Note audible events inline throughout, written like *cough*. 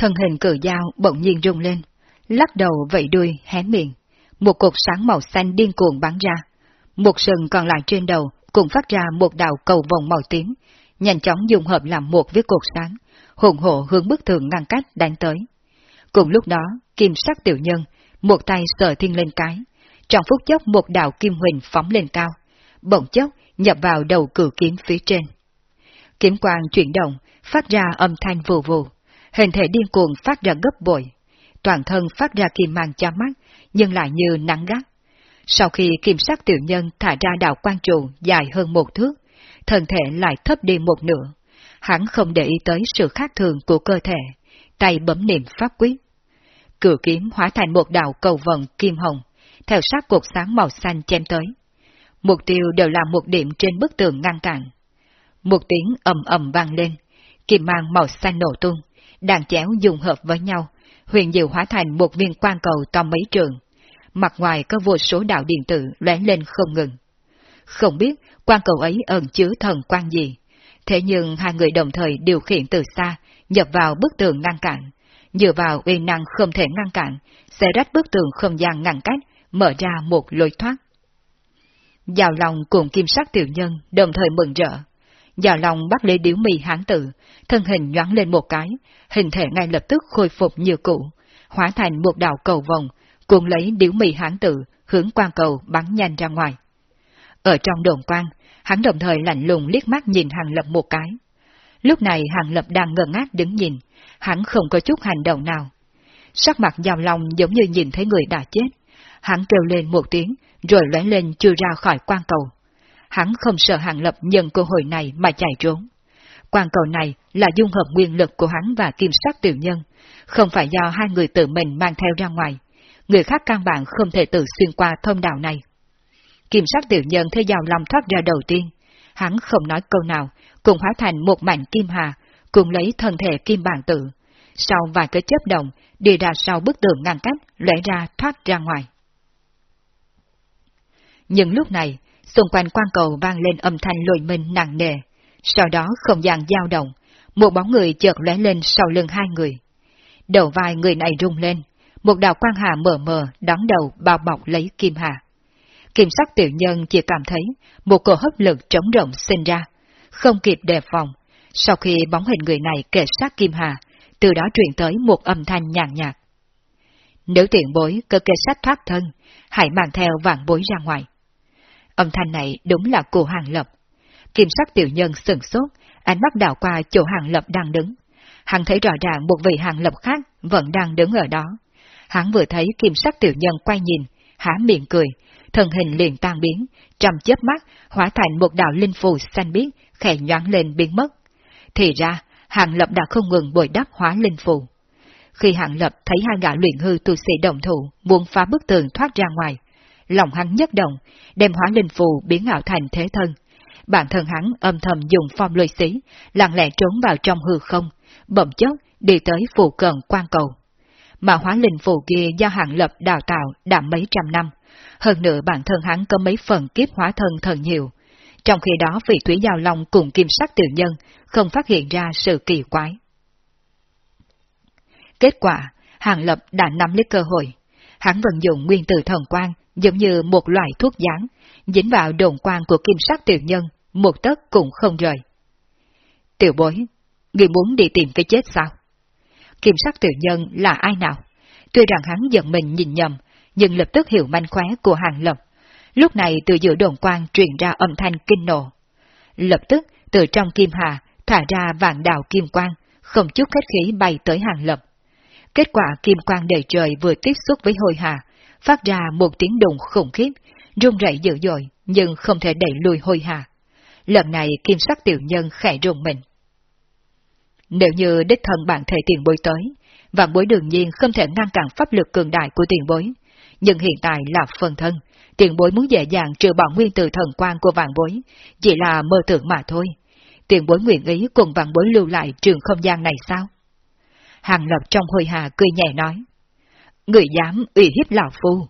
Thân hình cử dao bỗng nhiên rung lên, lắc đầu vẫy đuôi hé miệng. Một cột sáng màu xanh điên cuồng bắn ra. Một sừng còn lại trên đầu cũng phát ra một đạo cầu vòng màu tím, nhanh chóng dùng hợp làm một với cột sáng, hùng hộ hướng bức tường ngăn cách đánh tới. Cùng lúc đó, kim sắc tiểu nhân, một tay sờ thiên lên cái, trong phút chốc một đạo kim huỳnh phóng lên cao, bỗng chốc nhập vào đầu cử kiếm phía trên. Kiếm quang chuyển động, phát ra âm thanh vù vù, hình thể điên cuồng phát ra gấp bội. Toàn thân phát ra kim mang cho mắt, nhưng lại như nắng gắt. Sau khi kim sắc tiểu nhân thả ra đạo quan trụ dài hơn một thước, thân thể lại thấp đi một nửa. Hắn không để ý tới sự khác thường của cơ thể, tay bấm niệm pháp quyết. Cử kiếm hóa thành một đạo cầu vần kim hồng, theo sát cột sáng màu xanh chém tới. Mục tiêu đều là một điểm trên bức tường ngăn cản. Một tiếng ầm ầm vang lên, kim mang màu xanh nổ tung, đàn chéo dùng hợp với nhau, huyền diệu hóa thành một viên quan cầu to mấy trường. Mặt ngoài có vô số đạo điện tử lóe lên không ngừng. Không biết quan cầu ấy ẩn chứa thần quan gì, thế nhưng hai người đồng thời điều khiển từ xa, nhập vào bức tường ngăn cản. Dựa vào uy năng không thể ngăn cản, sẽ rách bức tường không gian ngăn cách, mở ra một lối thoát. Giao lòng cùng kim sắc tiểu nhân đồng thời mừng rỡ. Già lòng bắt lấy điếu mì hán tử, thân hình nhoáng lên một cái, hình thể ngay lập tức khôi phục như cũ, hóa thành một đạo cầu vòng, cuốn lấy điếu mì hán tử, hướng quan cầu bắn nhanh ra ngoài. Ở trong đồn quan, hắn đồng thời lạnh lùng liếc mắt nhìn Hàng Lập một cái. Lúc này Hàng Lập đang ngơ ngác đứng nhìn, hắn không có chút hành động nào. Sắc mặt giàu lòng giống như nhìn thấy người đã chết. Hắn kêu lên một tiếng, rồi lóe lên chưa ra khỏi quan cầu. Hắn không sợ Hàng Lập nhận cơ hội này mà chạy trốn. Quan cầu này là dung hợp nguyên lực của hắn và kim sắc tiểu nhân, không phải do hai người tự mình mang theo ra ngoài. Người khác căn bản không thể tự xuyên qua thông đạo này. Kim sắc tiểu nhân thấy giàu lòng thoát ra đầu tiên. Hắn không nói câu nào, cùng hóa thành một mảnh kim hà, cùng lấy thân thể kim bản tự. Sau vài cái chớp động, đi ra sau bức tường ngăn cách, lẽ ra thoát ra ngoài. Nhưng lúc này, xung quanh quan cầu vang lên âm thanh lồi mình nặng nề. Sau đó không gian dao động, một bóng người chợt lóe lên sau lưng hai người. Đầu vai người này rung lên, một đạo quan hà mờ mờ đón đầu bao bọc lấy kim hà. Kim sắc tiểu nhân chỉ cảm thấy một cổ hấp lực trống rộng sinh ra, không kịp đề phòng. Sau khi bóng hình người này kề sát kim hà, từ đó truyền tới một âm thanh nhàn nhạt. Nếu tiện bối cơ kê sát thoát thân, hãy mang theo vạn bối ra ngoài. Âm thanh này đúng là của Hàng Lập. Kim sắc tiểu nhân sừng sốt, ánh mắt đảo qua chỗ Hàng Lập đang đứng. Hắn thấy rõ ràng một vị Hàng Lập khác vẫn đang đứng ở đó. Hắn vừa thấy kim sắc tiểu nhân quay nhìn, há miệng cười, thân hình liền tan biến, trong chớp mắt hóa thành một đạo linh phù xanh biếc, khẽ nhoáng lên biến mất. Thì ra, Hàng Lập đã không ngừng bồi đắp hóa linh phù. Khi Hàng Lập thấy hai gã luyện hư tu sĩ động thủ muốn phá bức tường thoát ra ngoài, lòng hắn nhất động, đem hóa linh phù biến ảo thành thế thân. Bản thân hắn âm thầm dùng phong lôi xí, lặng lẽ trốn vào trong hư không, bỗng chốc đi tới phù cận quan cầu. Mà hóa linh phù kia do hạng Lập đào tạo đã mấy trăm năm, hơn nữa bản thân hắn có mấy phần kiếp hóa thân thần nhiều. Trong khi đó vị Thủy Giao Long cùng kim sắc tiểu nhân không phát hiện ra sự kỳ quái. Kết quả, Hàng Lập đã nắm lấy cơ hội. Hắn vận dụng nguyên tử thần quang giống như một loại thuốc gián, dính vào đồn quang của kim sắc tiểu nhân, một tấc cũng không rời. Tiểu bối, người muốn đi tìm cái chết sao? Kim sắc tiểu nhân là ai nào? Tuy rằng hắn giận mình nhìn nhầm, nhưng lập tức hiểu manh khóe của hàng lập. Lúc này từ giữa đồn quang truyền ra âm thanh kinh nộ. Lập tức, từ trong kim hà, thả ra vạn đạo kim quang, không chút khách khí bay tới hàng lập. Kết quả kim quang đầy trời vừa tiếp xúc với hồi hà, phát ra một tiếng đùng khủng khiếp, rung rẩy dữ dội, nhưng không thể đẩy lùi hôi hà. Lần này kim sắc tiểu nhân khẽ rùng mình. Nếu như đích thân bạn thể tiền bối tới, vạn bối đương nhiên không thể ngăn cản pháp lực cường đại của tiền bối, nhưng hiện tại là phần thân, tiền bối muốn dễ dàng trừ bỏ nguyên tử thần quan của vạn bối, chỉ là mơ tưởng mà thôi. Tiền bối nguyện ý cùng vạn bối lưu lại trường không gian này sao? Hàng lập trong hồi hà cười nhẹ nói. Người dám ủy hiếp lão phu.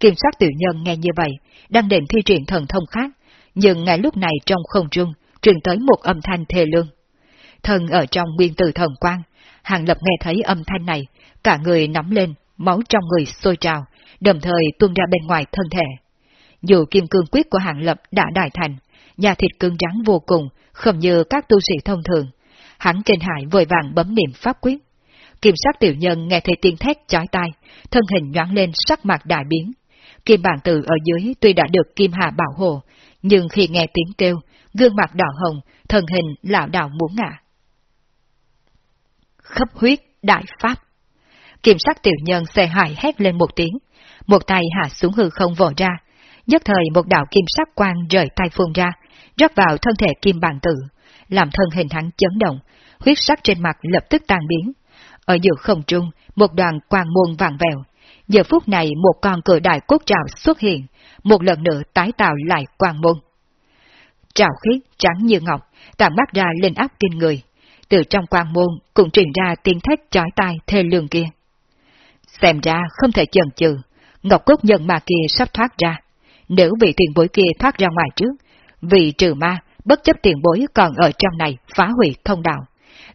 Kiểm soát tiểu nhân nghe như vậy, đang định thi triển thần thông khác, nhưng ngay lúc này trong không trung, truyền tới một âm thanh thê lương. Thần ở trong nguyên tử thần quang, Hàng Lập nghe thấy âm thanh này, cả người nóng lên, máu trong người sôi trào, đồng thời tuôn ra bên ngoài thân thể. Dù kim cương quyết của Hàng Lập đã đại thành, nhà thịt cứng rắn vô cùng, không như các tu sĩ thông thường. Hắn kinh hại vội vàng bấm niệm pháp quyết. Kim sắc tiểu nhân nghe thấy tiếng thét chói tai, thân hình nhoáng lên sắc mặt đại biến. Kim bản tử ở dưới tuy đã được Kim Hà bảo hộ, nhưng khi nghe tiếng kêu, gương mặt đỏ hồng, thân hình lão đảo muốn ngã. Khấp huyết đại pháp Kim sắc tiểu nhân xe hại hét lên một tiếng, một tay hạ xuống hư không vồ ra, nhất thời một đạo kim sắc quang rời tay phun ra, rót vào thân thể kim bản tử, làm thân hình hắn chấn động, huyết sắc trên mặt lập tức tan biến. Ở giữa không trung, một đoàn quang muôn vàng vèo. Giờ phút này một con cự đại cốt trào xuất hiện, một lần nữa tái tạo lại quang môn. Trào khí trắng như ngọc, tạm mắt ra lên áp kinh người. Từ trong quang môn cũng truyền ra tiếng thét chói tai thê lương kia. Xem ra không thể chần chừ, ngọc cốt nhân mà kia sắp thoát ra. Nếu vị tiền bối kia thoát ra ngoài trước, vì trừ ma, bất chấp tiền bối còn ở trong này phá hủy thông đạo.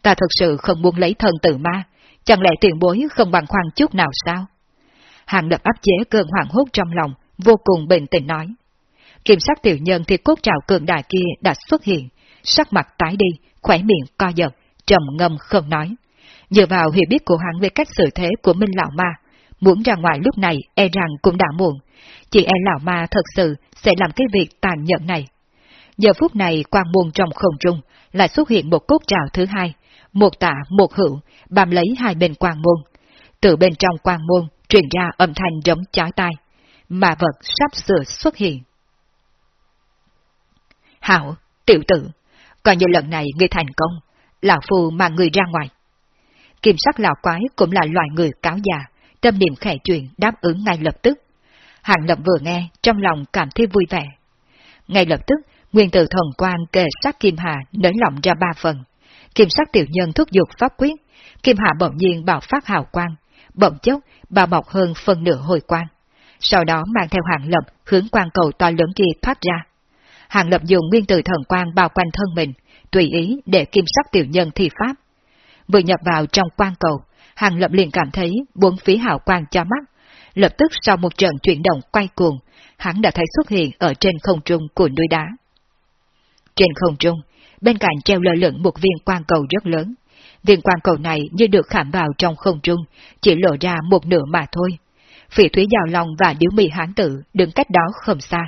Ta thật sự không muốn lấy thân tự ma, chẳng lẽ tiền bối không bằng khoan chút nào sao? Hàng lập áp chế cơn hoảng hốt trong lòng, vô cùng bình tĩnh nói. Kiểm sát tiểu nhân thì cốt trào cường đại kia đã xuất hiện, sắc mặt tái đi, khỏe miệng co giật, trầm ngâm không nói. Dựa vào hiểu biết của hắn về cách xử thế của Minh Lão Ma, muốn ra ngoài lúc này e rằng cũng đã muộn, chỉ e Lão Ma thật sự sẽ làm cái việc tàn nhẫn này. Giờ phút này quang buồn trong không trung lại xuất hiện một cốt trào thứ hai, một tả một hữu, bám lấy hai bên quang môn. Từ bên trong quang môn truyền ra âm thanh giống chói tai, mà vật sắp sửa xuất hiện. Hảo, tiểu tử, coi như lần này ngươi thành công, lão phu mang người ra ngoài. Kim sắc lão quái cũng là loài người cáo già, tâm niệm khẽ chuyện đáp ứng ngay lập tức. Hàng lập vừa nghe, trong lòng cảm thấy vui vẻ. Ngay lập tức, nguyên tử thần quan kề sát Kim Hà nới lỏng ra ba phần. Kim sắc tiểu nhân thúc giục pháp quyết, Kim Hà bỗng nhiên bảo phát hào quang, bỗng chốc bà bọc hơn phần nửa hồi quang. Sau đó mang theo hàng lập hướng quang cầu to lớn kia thoát ra. Hàng lập dùng nguyên tử thần quang bao quanh thân mình, tùy ý để kim sắc tiểu nhân thi pháp. Vừa nhập vào trong quang cầu, hàng lập liền cảm thấy bốn phía hào quang cho mắt. Lập tức sau một trận chuyển động quay cuồng, hắn đã thấy xuất hiện ở trên không trung của núi đá. Trên không trung, bên cạnh treo lơ lửng một viên quang cầu rất lớn. Viên quang cầu này như được khảm vào trong không trung, chỉ lộ ra một nửa mà thôi. Phỉ thúy Giao lòng và điếu mì hán tử đứng cách đó không xa.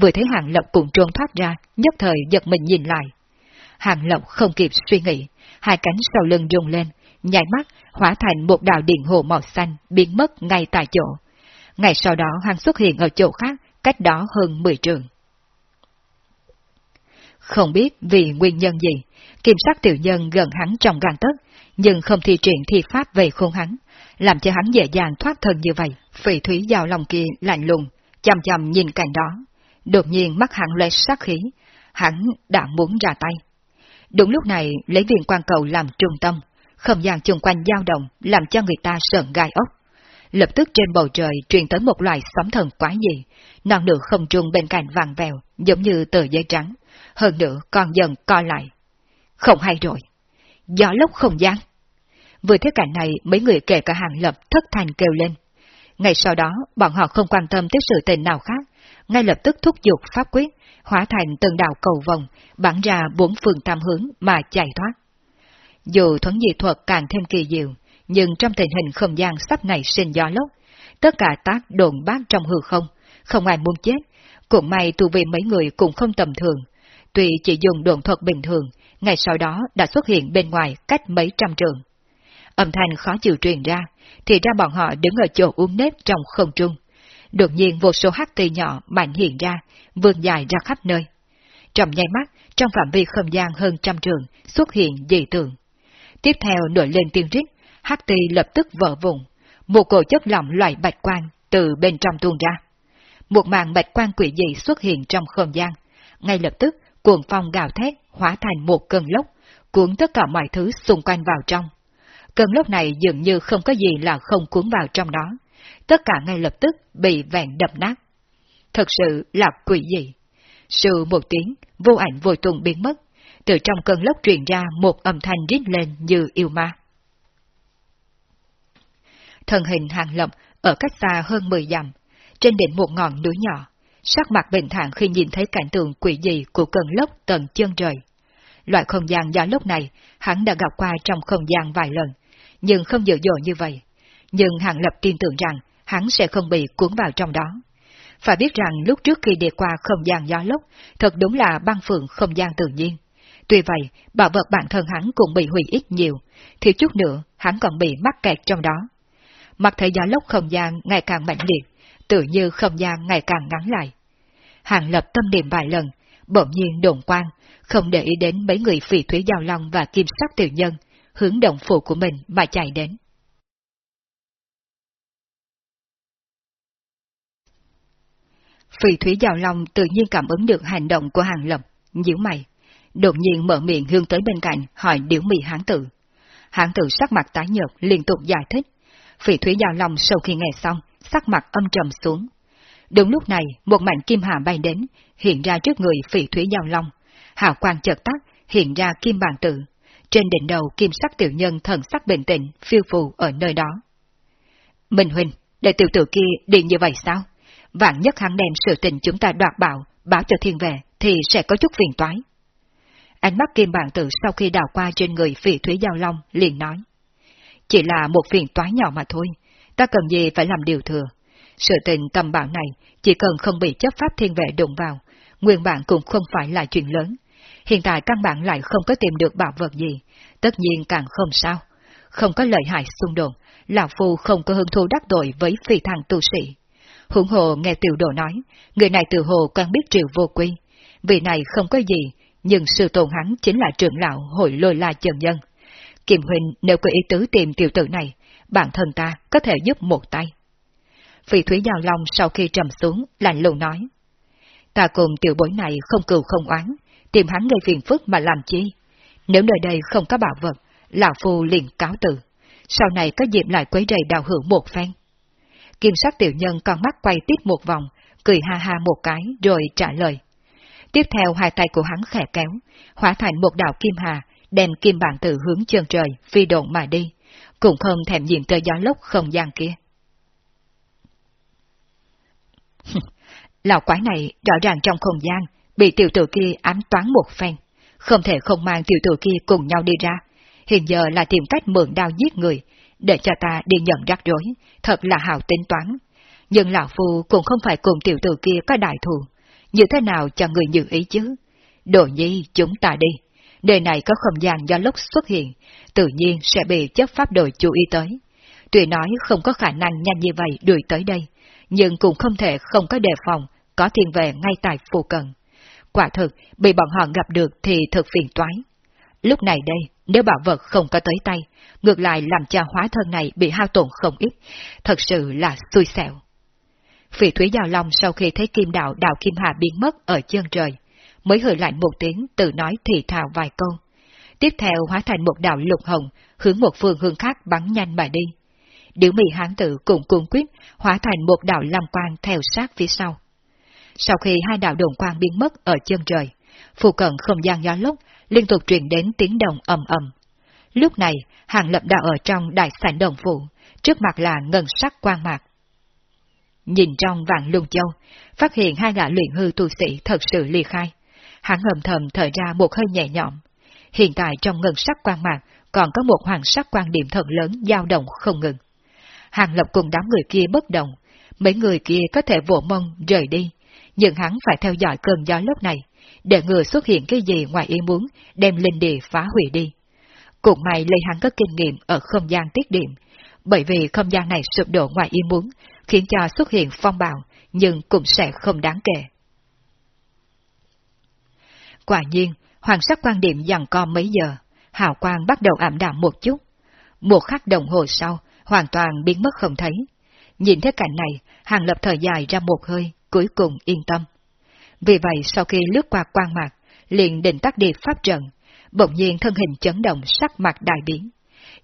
Vừa thấy hàng Lộc cùng trôn thoát ra, nhất thời giật mình nhìn lại. Hàng Lộc không kịp suy nghĩ, hai cánh sau lưng rung lên, nhảy mắt hóa thành một đạo điện hồ màu xanh biến mất ngay tại chỗ. Ngày sau đó hắn xuất hiện ở chỗ khác, cách đó hơn 10 trường. Không biết vì nguyên nhân gì, kim sắc tiểu nhân gần hắn trong gan tất, nhưng không thi triển thi pháp về khôn hắn, làm cho hắn dễ dàng thoát thân như vậy. Phỉ thúy giao lòng kia lạnh lùng, chăm chăm nhìn cảnh đó. Đột nhiên mắt hắn lóe sắc khí, hắn đã muốn ra tay. Đúng lúc này, lấy viên quan cầu làm trung tâm, không gian chung quanh dao động làm cho người ta sợn gai ốc. Lập tức trên bầu trời truyền tới một loại sóng thần quái dị, non nửa không trung bên cạnh vàng vèo, giống như tờ giấy trắng, hơn nữa còn dần co lại. Không hay rồi, gió lốc không gian. Vừa thấy cảnh này, mấy người kể cả hàng lập thất thành kêu lên. Ngay sau đó, bọn họ không quan tâm tới sự tình nào khác, ngay lập tức thúc giục pháp quyết, hóa thành từng đạo cầu vòng, bắn ra bốn phương tam hướng mà chạy thoát. Dù thuấn dị thuật càng thêm kỳ diệu, nhưng trong tình hình không gian sắp này sinh gió lốc, tất cả tác đồn bát trong hư không, không ai muốn chết, cũng may tu vi mấy người cũng không tầm thường. Tuy chỉ dùng đồn thuật bình thường, ngày sau đó đã xuất hiện bên ngoài cách mấy trăm trường. Âm thanh khó chịu truyền ra, thì ra bọn họ đứng ở chỗ uống nếp trong không trung. Đột nhiên vô số hắc tì nhỏ mạnh hiện ra, vươn dài ra khắp nơi. Trong nháy mắt, trong phạm vi không gian hơn trăm trường, xuất hiện dị tượng. Tiếp theo nổi lên tiếng rít, hắc tì lập tức vỡ vùng. Một cổ chất lỏng loại bạch quang từ bên trong tuôn ra. Một màn bạch quang quỷ dị xuất hiện trong không gian. Ngay lập tức, cuồng phong gào thét hóa thành một cơn lốc, cuốn tất cả mọi thứ xung quanh vào trong. Cơn lốc này dường như không có gì là không cuốn vào trong đó. Tất cả ngay lập tức bị vẹn đập nát. Thật sự là quỷ dị. Sự một tiếng, vô ảnh vô tùng biến mất. từ trong cơn lốc truyền ra một âm thanh rít lên như yêu ma. Thân hình hàng lập ở cách xa hơn 10 dặm, trên đỉnh một ngọn núi nhỏ, sắc mặt bình thản khi nhìn thấy cảnh tượng quỷ dị của cơn lốc tận chân trời. Loại không gian gió lốc này hắn đã gặp qua trong không gian vài lần, nhưng không dữ dội như vậy. Nhưng Hàng Lập tin tưởng rằng hắn sẽ không bị cuốn vào trong đó. Phải biết rằng lúc trước khi đi qua không gian gió lốc, thật đúng là băng phượng không gian tự nhiên. Tuy vậy, bảo vật bản thân hắn cũng bị hủy ít nhiều, thiếu chút nữa hắn còn bị mắc kẹt trong đó. Mặt thấy gió lốc không gian ngày càng mạnh liệt, tự như không gian ngày càng ngắn lại. Hàng lập tâm niệm vài lần, bỗng nhiên đồn quang, không để ý đến mấy người phỉ thủy giao long và kim sắc tiểu nhân, hướng động phủ của mình mà chạy đến. Phỉ thủy giao long tự nhiên cảm ứng được hành động của hàng lập, nhíu mày, đột nhiên mở miệng hướng tới bên cạnh hỏi điểu mị hán tử. Hán tử sắc mặt tái nhợt liên tục giải thích. Phỉ thủy giao long sau khi nghe xong, sắc mặt âm trầm xuống. Đúng lúc này, một mảnh kim hà bay đến, hiện ra trước người phỉ thủy giao long. Hào quang chợt tắt, hiện ra kim bàn tự. Trên đỉnh đầu kim sắc tiểu nhân thần sắc bình tĩnh, phiêu phù ở nơi đó. Minh Huynh, để tiểu tử kia đi như vậy sao? Vạn nhất hắn đem sự tình chúng ta đoạt bảo, báo cho thiên về, thì sẽ có chút phiền toái. Ánh mắt kim bàn tử sau khi đào qua trên người phỉ thủy giao long, liền nói. Chỉ là một phiền toái nhỏ mà thôi, ta cần gì phải làm điều thừa. Sự tình tầm bảo này, chỉ cần không bị chấp pháp thiên vệ đụng vào, nguyên bản cũng không phải là chuyện lớn. Hiện tại căn bản lại không có tìm được bảo vật gì, tất nhiên càng không sao. Không có lợi hại xung đột, Lão Phu không có hứng thú đắc tội với phi thằng tu sĩ. Hủng hồ nghe tiểu đồ nói, người này từ hồ quen biết triệu vô quy. Vị này không có gì, nhưng sự tồn hắn chính là trưởng lão hội lôi la trần nhân. Kim Huynh nếu có ý tứ tìm tiểu tử này, bản thân ta có thể giúp một tay. Phỉ Thúy Giao Long sau khi trầm xuống, lạnh lùng nói. Ta cùng tiểu bối này không cừu không oán, tìm hắn gây phiền phức mà làm chi. Nếu nơi đây không có bảo vật, Lão Phu liền cáo từ. Sau này có dịp lại quấy rầy đào hữu một phen. Kim sắc tiểu nhân con mắt quay tiếp một vòng, cười ha ha một cái rồi trả lời. Tiếp theo hai tay của hắn khẽ kéo, hóa thành một đạo kim hà, đem kim bản tử hướng chân trời, phi độn mà đi, cũng không thèm nhìn tới gió lốc không gian kia. *laughs* Lão quái này rõ ràng trong không gian, bị tiểu tử kia ám toán một phen, không thể không mang tiểu tử kia cùng nhau đi ra, hiện giờ là tìm cách mượn đao giết người, để cho ta đi nhận rắc rối, thật là hào tính toán. Nhưng Lão Phu cũng không phải cùng tiểu tử kia có đại thù, như thế nào cho người như ý chứ? Đồ nhi, chúng ta đi đề này có không gian do lốc xuất hiện, tự nhiên sẽ bị chấp pháp đội chú ý tới. Tuy nói không có khả năng nhanh như vậy đuổi tới đây, nhưng cũng không thể không có đề phòng, có thiên vệ ngay tại phù cận. Quả thực, bị bọn họ gặp được thì thật phiền toái. Lúc này đây, nếu bảo vật không có tới tay, ngược lại làm cho hóa thân này bị hao tổn không ít, thật sự là xui xẻo. Phỉ Thúy Giao Long sau khi thấy kim đạo đạo Kim Hà biến mất ở chân trời, mới hơi lạnh một tiếng tự nói thì thào vài câu. Tiếp theo hóa thành một đạo lục hồng, hướng một phương hướng khác bắn nhanh mà đi. Điểu mị hán tử cùng cung quyết hóa thành một đạo lam quang theo sát phía sau. Sau khi hai đạo đồn quang biến mất ở chân trời, phù cận không gian gió lốc liên tục truyền đến tiếng đồng ầm ầm. Lúc này, hàng lập đã ở trong đại sảnh đồng phụ, trước mặt là ngân sắc quang mạc. Nhìn trong vạn lung châu, phát hiện hai gã luyện hư tu sĩ thật sự ly khai. Hắn hầm thầm thở ra một hơi nhẹ nhõm. Hiện tại trong ngân sắc quan mạc còn có một hoàng sắc quan điểm thật lớn dao động không ngừng. Hàng lập cùng đám người kia bất động, mấy người kia có thể vỗ mông rời đi, nhưng hắn phải theo dõi cơn gió lúc này, để ngừa xuất hiện cái gì ngoài ý muốn, đem linh địa phá hủy đi. Cũng may lấy hắn có kinh nghiệm ở không gian tiết điểm, bởi vì không gian này sụp đổ ngoài ý muốn, khiến cho xuất hiện phong bạo, nhưng cũng sẽ không đáng kể. Quả nhiên, hoàng sắc quan điểm dằn co mấy giờ, hào quang bắt đầu ảm đạm một chút. Một khắc đồng hồ sau, hoàn toàn biến mất không thấy. Nhìn thấy cảnh này, hàng lập thời dài ra một hơi, cuối cùng yên tâm. Vì vậy sau khi lướt qua quan mạc, liền định tắt đi pháp trận, bỗng nhiên thân hình chấn động sắc mặt đại biến.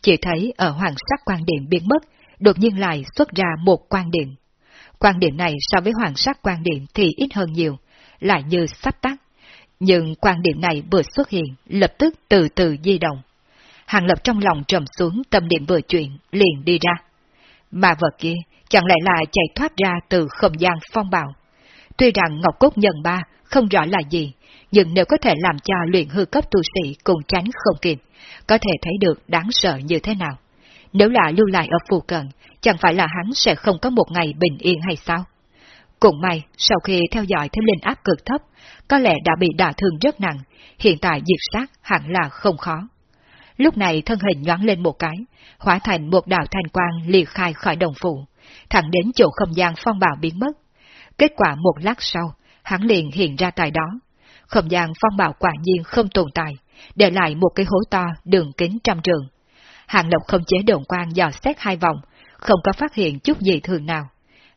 Chỉ thấy ở hoàng sắc quan điểm biến mất, đột nhiên lại xuất ra một quan điểm. Quan điểm này so với hoàng sắc quan điểm thì ít hơn nhiều, lại như sắp tắt. Nhưng quan điểm này vừa xuất hiện, lập tức từ từ di động. Hàng lập trong lòng trầm xuống tâm niệm vừa chuyển, liền đi ra. Mà vật kia chẳng lẽ là chạy thoát ra từ không gian phong bạo. Tuy rằng Ngọc Cốt Nhân Ba không rõ là gì, nhưng nếu có thể làm cho luyện hư cấp tu sĩ cùng tránh không kịp, có thể thấy được đáng sợ như thế nào. Nếu là lưu lại ở phù cận, chẳng phải là hắn sẽ không có một ngày bình yên hay sao? Cũng may, sau khi theo dõi thêm linh áp cực thấp, có lẽ đã bị đả thương rất nặng, hiện tại diệt sát hẳn là không khó. Lúc này thân hình nhoáng lên một cái, hóa thành một đạo thanh quang liệt khai khỏi đồng phụ, thẳng đến chỗ không gian phong bạo biến mất. Kết quả một lát sau, hắn liền hiện ra tại đó. Không gian phong bạo quả nhiên không tồn tại, để lại một cái hố to đường kính trăm trường. Hàng Lộc không chế đồn quang dò xét hai vòng, không có phát hiện chút gì thường nào.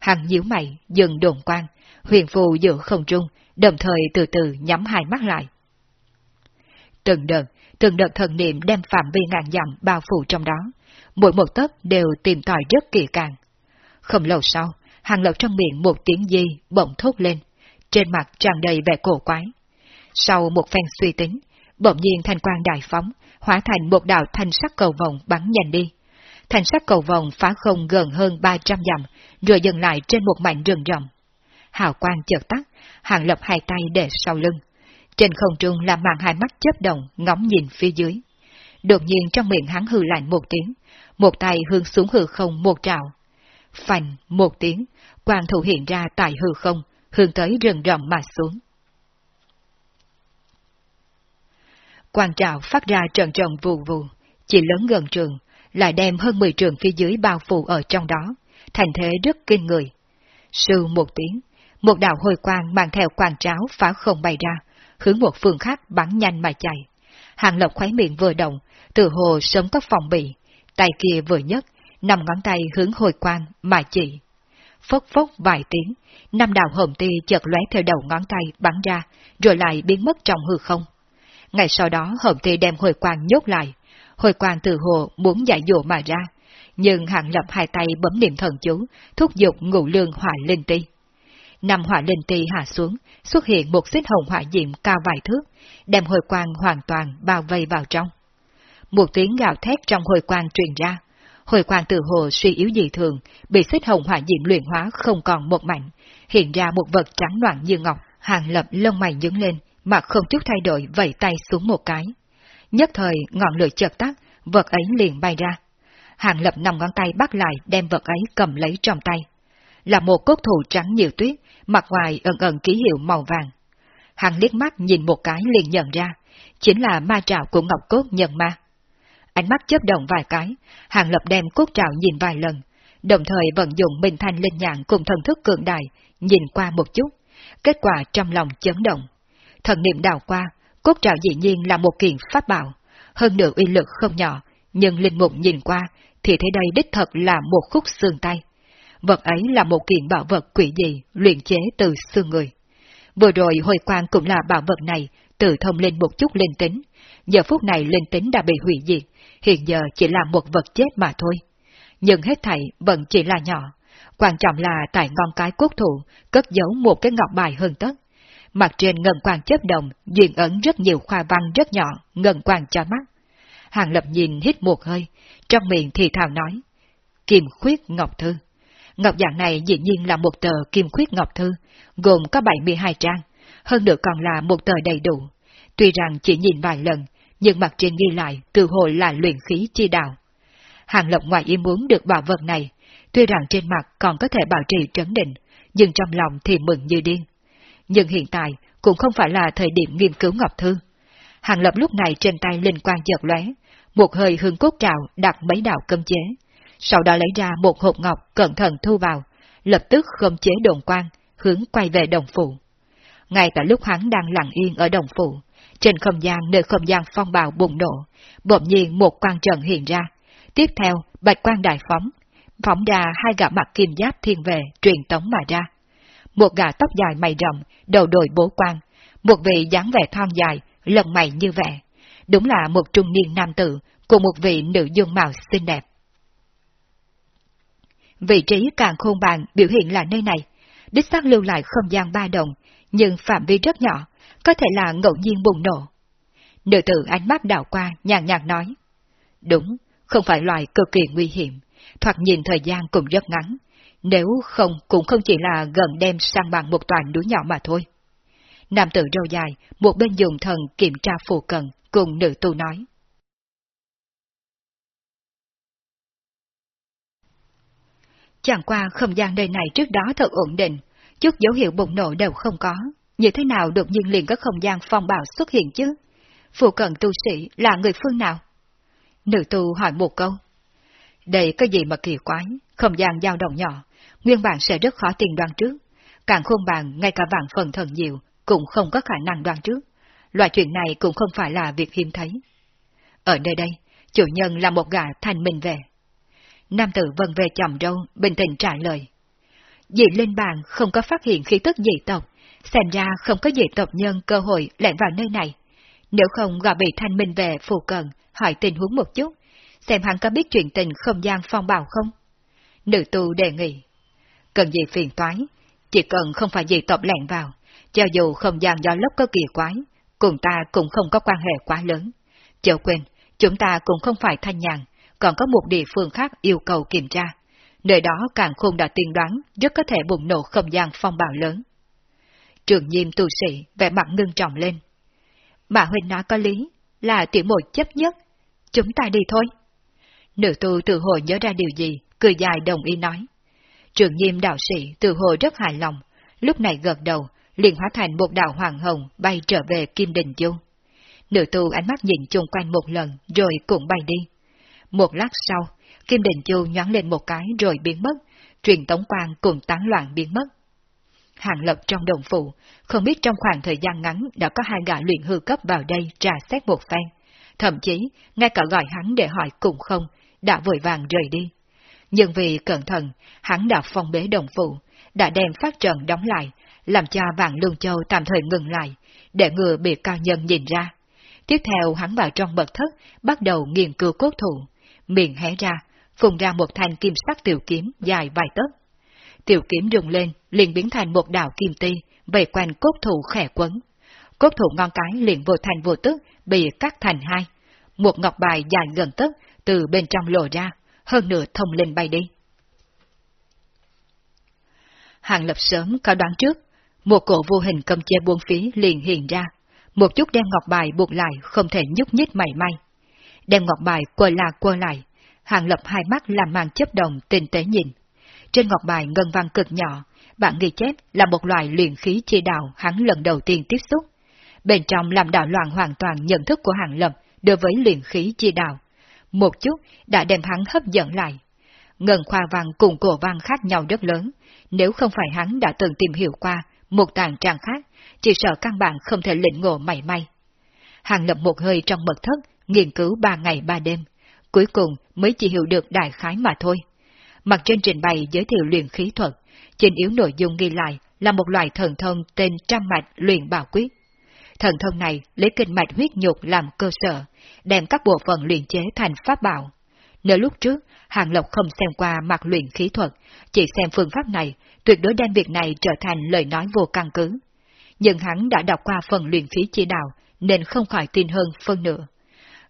Hàng nhíu mày, dừng đồn quang, huyền phù giữa không trung, đồng thời từ từ nhắm hai mắt lại. Từng đợt, từng đợt thần niệm đem phạm vi ngàn dặm bao phủ trong đó, mỗi một tấc đều tìm tòi rất kỳ càng. Không lâu sau, hàng lộc trong miệng một tiếng di bỗng thốt lên, trên mặt tràn đầy vẻ cổ quái. Sau một phen suy tính, bỗng nhiên thanh quang đại phóng, hóa thành một đạo thanh sắc cầu vòng bắn nhanh đi thành sắc cầu vòng phá không gần hơn 300 dặm, rồi dừng lại trên một mảnh rừng rậm. Hào quang chợt tắt, hàng lập hai tay để sau lưng. Trên không trung là màn hai mắt chớp động, ngóng nhìn phía dưới. Đột nhiên trong miệng hắn hư lạnh một tiếng, một tay hướng xuống hư không một trào. Phành một tiếng, quang thủ hiện ra tại hư không, hướng tới rừng rậm mà xuống. Quang trào phát ra trận trận vù vù, chỉ lớn gần trường, lại đem hơn 10 trường phía dưới bao phủ ở trong đó, thành thế rất kinh người. Sư một tiếng, một đạo hồi quang mang theo quang tráo phá không bay ra, hướng một phương khác bắn nhanh mà chạy. Hàng lộc khoái miệng vừa động, từ hồ sớm có phòng bị, tay kia vừa nhấc, nằm ngón tay hướng hồi quang mà chỉ. Phốc phốc vài tiếng, năm đạo hồn ti chợt lóe theo đầu ngón tay bắn ra, rồi lại biến mất trong hư không. Ngày sau đó hồn ti đem hồi quang nhốt lại, hồi quang từ hồ muốn giải dụ mà ra, nhưng hạng lập hai tay bấm niệm thần chú, thúc giục ngũ lương hỏa linh ti. Năm hỏa linh ti hạ xuống, xuất hiện một xích hồng hỏa diệm cao vài thước, đem hồi quang hoàn toàn bao vây vào trong. Một tiếng gào thét trong hồi quang truyền ra, hồi quang từ hồ suy yếu dị thường, bị xích hồng hỏa diệm luyện hóa không còn một mảnh, hiện ra một vật trắng loạn như ngọc, hàng lập lông mày nhướng lên, mà không chút thay đổi vẩy tay xuống một cái. Nhất thời ngọn lửa chợt tắt, vật ấy liền bay ra. Hàng lập nằm ngón tay bắt lại đem vật ấy cầm lấy trong tay. Là một cốt thủ trắng nhiều tuyết, mặt ngoài ẩn ẩn ký hiệu màu vàng. Hàng liếc mắt nhìn một cái liền nhận ra, chính là ma trào của ngọc cốt nhân ma. Ánh mắt chớp động vài cái, hàng lập đem cốt trào nhìn vài lần, đồng thời vận dụng bình thanh linh nhạn cùng thần thức cường đại, nhìn qua một chút. Kết quả trong lòng chấn động. Thần niệm đào qua, cốt trào dĩ nhiên là một kiện pháp bảo, hơn nữa uy lực không nhỏ, nhưng linh mục nhìn qua thì thấy đây đích thật là một khúc xương tay. Vật ấy là một kiện bảo vật quỷ dị, luyện chế từ xương người. Vừa rồi hồi quang cũng là bảo vật này, tự thông lên một chút linh tính. Giờ phút này linh tính đã bị hủy diệt, hiện giờ chỉ là một vật chết mà thôi. Nhưng hết thảy vẫn chỉ là nhỏ. Quan trọng là tại ngon cái cốt thủ, cất giấu một cái ngọc bài hơn tất. Mặt trên ngân quang chớp đồng, diện ẩn rất nhiều khoa văn rất nhỏ, ngân quang cho mắt. Hàng lập nhìn hít một hơi, trong miệng thì thào nói. Kim khuyết ngọc thư. Ngọc dạng này dĩ nhiên là một tờ kim khuyết ngọc thư, gồm có 72 trang, hơn nữa còn là một tờ đầy đủ. Tuy rằng chỉ nhìn vài lần, nhưng mặt trên ghi lại từ hồi là luyện khí chi đạo. Hàng Lập ngoài ý muốn được bảo vật này, tuy rằng trên mặt còn có thể bảo trì trấn định, nhưng trong lòng thì mừng như điên. Nhưng hiện tại cũng không phải là thời điểm nghiên cứu Ngọc Thư. Hàng Lập lúc này trên tay linh quang chợt lóe, một hơi hương cốt trào đặt mấy đạo cấm chế, sau đó lấy ra một hộp ngọc cẩn thận thu vào, lập tức khống chế đồn quang, hướng quay về đồng phụ. Ngay tại lúc hắn đang lặng yên ở đồng phụ, trên không gian nơi không gian phong bào bùng nổ, bỗng nhiên một quang trận hiện ra. Tiếp theo, bạch quang đại phóng, phóng ra hai gã mặt kim giáp thiên về truyền tống mà ra. Một gã tóc dài mày rậm, đầu đội bố quan một vị dáng vẻ thon dài, lồng mày như vẻ. Đúng là một trung niên nam tử cùng một vị nữ dung mạo xinh đẹp. Vị trí càng khôn bàn biểu hiện là nơi này, đích xác lưu lại không gian ba đồng, nhưng phạm vi rất nhỏ, có thể là ngẫu nhiên bùng nổ. Nữ tử ánh mắt đảo qua, nhàn nhạt nói. Đúng, không phải loài cực kỳ nguy hiểm, thoạt nhìn thời gian cũng rất ngắn, nếu không cũng không chỉ là gần đem sang bằng một toàn núi nhỏ mà thôi. Nam tử râu dài, một bên dùng thần kiểm tra phù cận, cùng nữ tu nói. Chẳng qua không gian nơi này trước đó thật ổn định, chút dấu hiệu bùng nổ đều không có, như thế nào đột nhiên liền có không gian phong bạo xuất hiện chứ? Phù cận tu sĩ là người phương nào? Nữ tu hỏi một câu. Đây có gì mà kỳ quái, không gian dao động nhỏ, nguyên bản sẽ rất khó tiền đoán trước. Càng khôn bàn ngay cả vạn phần thần diệu cũng không có khả năng đoán trước. Loại chuyện này cũng không phải là việc hiếm thấy. Ở nơi đây, chủ nhân là một gã thành minh về. Nam tử vân về chồng râu, bình tĩnh trả lời. Dị lên bàn không có phát hiện khí tức dị tộc, xem ra không có dị tộc nhân cơ hội lẻn vào nơi này. Nếu không gọi bị thanh minh về phù cần hỏi tình huống một chút, xem hắn có biết chuyện tình không gian phong bào không? Nữ tu đề nghị. Cần gì phiền toái, chỉ cần không phải dị tộc lẹn vào, cho dù không gian do lốc có kỳ quái, cùng ta cũng không có quan hệ quá lớn. Chớ quên, chúng ta cũng không phải thanh nhàn, còn có một địa phương khác yêu cầu kiểm tra. Nơi đó càng khôn đã tiên đoán rất có thể bùng nổ không gian phong bạo lớn. Trường nhiêm tu sĩ vẻ mặt ngưng trọng lên. Mà huynh nói có lý, là tiểu mội chấp nhất. Chúng ta đi thôi. Nữ tu tự hồi nhớ ra điều gì, cười dài đồng ý nói. Trường nhiêm đạo sĩ từ hồi rất hài lòng, lúc này gật đầu, liền hóa thành một đạo hoàng hồng bay trở về Kim Đình Du. Nữ tu ánh mắt nhìn chung quanh một lần rồi cũng bay đi. Một lát sau, Kim Đình Du nhón lên một cái rồi biến mất, truyền tống quang cùng tán loạn biến mất. Hàng lập trong đồng phụ, không biết trong khoảng thời gian ngắn đã có hai gã luyện hư cấp vào đây trà xét một phen. Thậm chí, ngay cả gọi hắn để hỏi cũng không, đã vội vàng rời đi. Nhưng vì cẩn thận, hắn đã phong bế đồng phụ, đã đem phát trận đóng lại, làm cho vạn lương châu tạm thời ngừng lại, để ngừa bị cao nhân nhìn ra. Tiếp theo hắn vào trong mật thất, bắt đầu nghiên cứu cốt thủ, miệng hé ra, phùng ra một thanh kim sắc tiểu kiếm dài vài tấc. Tiểu kiếm rung lên, liền biến thành một đạo kim ti, vây quanh cốt thủ khẽ quấn. Cốt thủ ngon cái liền vô thành vô tức, bị cắt thành hai. Một ngọc bài dài gần tấc, từ bên trong lộ ra, hơn nửa thông lên bay đi. Hàng lập sớm có đoán trước, một cổ vô hình cầm che buông phí liền hiện ra, một chút đem ngọc bài buộc lại không thể nhúc nhích mảy may. Đem ngọc bài quơ là quơ lại, hàng lập hai mắt làm màn chấp đồng tinh tế nhìn. Trên ngọc bài ngân văn cực nhỏ, bạn ghi chép là một loại luyện khí chi đạo hắn lần đầu tiên tiếp xúc. Bên trong làm đảo loạn hoàn toàn nhận thức của hàng lập đối với luyện khí chi đạo. Một chút đã đem hắn hấp dẫn lại. Ngân khoa văn cùng cổ văn khác nhau rất lớn, nếu không phải hắn đã từng tìm hiểu qua một tàng trang khác, chỉ sợ căn bản không thể lĩnh ngộ mảy may. Hàng lập một hơi trong mật thất, nghiên cứu ba ngày ba đêm, cuối cùng mới chỉ hiểu được đại khái mà thôi. Mặt trên trình bày giới thiệu luyện khí thuật, trên yếu nội dung ghi lại là một loại thần thông tên trăm mạch luyện bảo quyết. Thần thông này lấy kinh mạch huyết nhục làm cơ sở, đem các bộ phận luyện chế thành pháp bảo. Nếu lúc trước, Hàng Lộc không xem qua mặt luyện khí thuật, chỉ xem phương pháp này, tuyệt đối đem việc này trở thành lời nói vô căn cứ. Nhưng hắn đã đọc qua phần luyện khí chỉ đạo, nên không khỏi tin hơn phân nửa.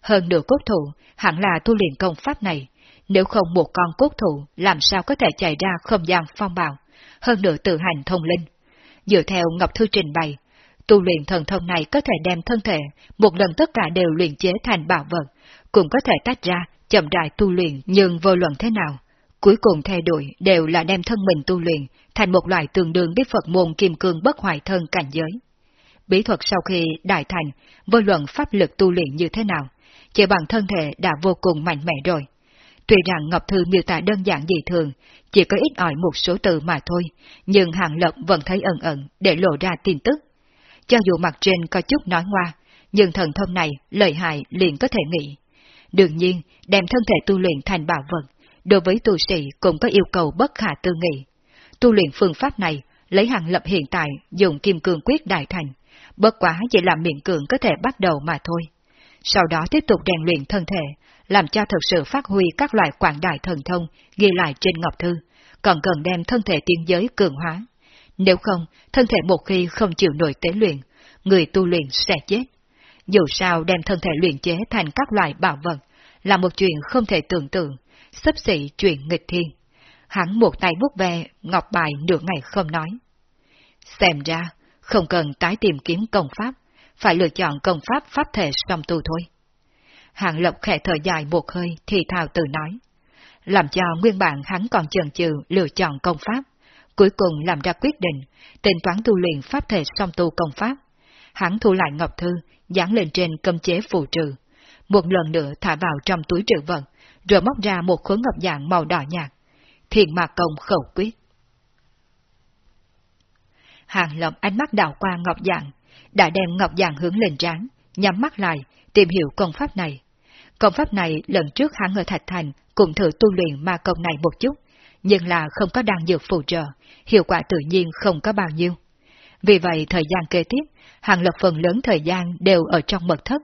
Hơn nửa cốt thủ, hẳn là tu luyện công pháp này, nếu không một con cốt thủ làm sao có thể chạy ra không gian phong bào. hơn nữa tự hành thông linh. Dựa theo Ngọc Thư trình bày, tu luyện thần thông này có thể đem thân thể một lần tất cả đều luyện chế thành bảo vật, cũng có thể tách ra, chậm rãi tu luyện nhưng vô luận thế nào. Cuối cùng thay đổi đều là đem thân mình tu luyện thành một loại tương đương với Phật môn kim cương bất hoại thân cảnh giới. Bí thuật sau khi đại thành, vô luận pháp lực tu luyện như thế nào, chỉ bằng thân thể đã vô cùng mạnh mẽ rồi. Tuy rằng Ngọc Thư miêu tả đơn giản dị thường, chỉ có ít ỏi một số từ mà thôi, nhưng Hàng Lập vẫn thấy ẩn ẩn để lộ ra tin tức. Cho dù mặt trên có chút nói ngoa, nhưng thần thông này lợi hại liền có thể nghĩ. Đương nhiên, đem thân thể tu luyện thành bảo vật, đối với tu sĩ cũng có yêu cầu bất khả tư nghị. Tu luyện phương pháp này, lấy Hàng Lập hiện tại dùng kim cương quyết đại thành, bất quá chỉ là miệng cường có thể bắt đầu mà thôi. Sau đó tiếp tục rèn luyện thân thể, làm cho thực sự phát huy các loại quảng đại thần thông ghi lại trên ngọc thư, còn cần đem thân thể tiên giới cường hóa. Nếu không, thân thể một khi không chịu nổi tế luyện, người tu luyện sẽ chết. Dù sao đem thân thể luyện chế thành các loại bảo vật là một chuyện không thể tưởng tượng, sắp xỉ chuyện nghịch thiên. Hắn một tay bút ve ngọc bài nửa ngày không nói. Xem ra, không cần tái tìm kiếm công pháp, phải lựa chọn công pháp pháp thể song tu thôi. Hạng lộc khẽ thở dài một hơi thì thào tự nói. Làm cho nguyên bản hắn còn chần chừ lựa chọn công pháp, cuối cùng làm ra quyết định, tính toán tu luyện pháp thể song tu công pháp. Hắn thu lại ngọc thư, dán lên trên cấm chế phù trừ, một lần nữa thả vào trong túi trữ vật, rồi móc ra một khối ngọc dạng màu đỏ nhạt. Thiền mạc công khẩu quyết. Hàng Lập ánh mắt đảo qua ngọc dạng, đã đem ngọc dạng hướng lên trán, nhắm mắt lại, tìm hiểu công pháp này. Công pháp này lần trước hắn ở Thạch Thành cũng thử tu luyện ma công này một chút, nhưng là không có đan dược phù trợ, hiệu quả tự nhiên không có bao nhiêu. Vì vậy thời gian kế tiếp, hàng lập phần lớn thời gian đều ở trong mật thất.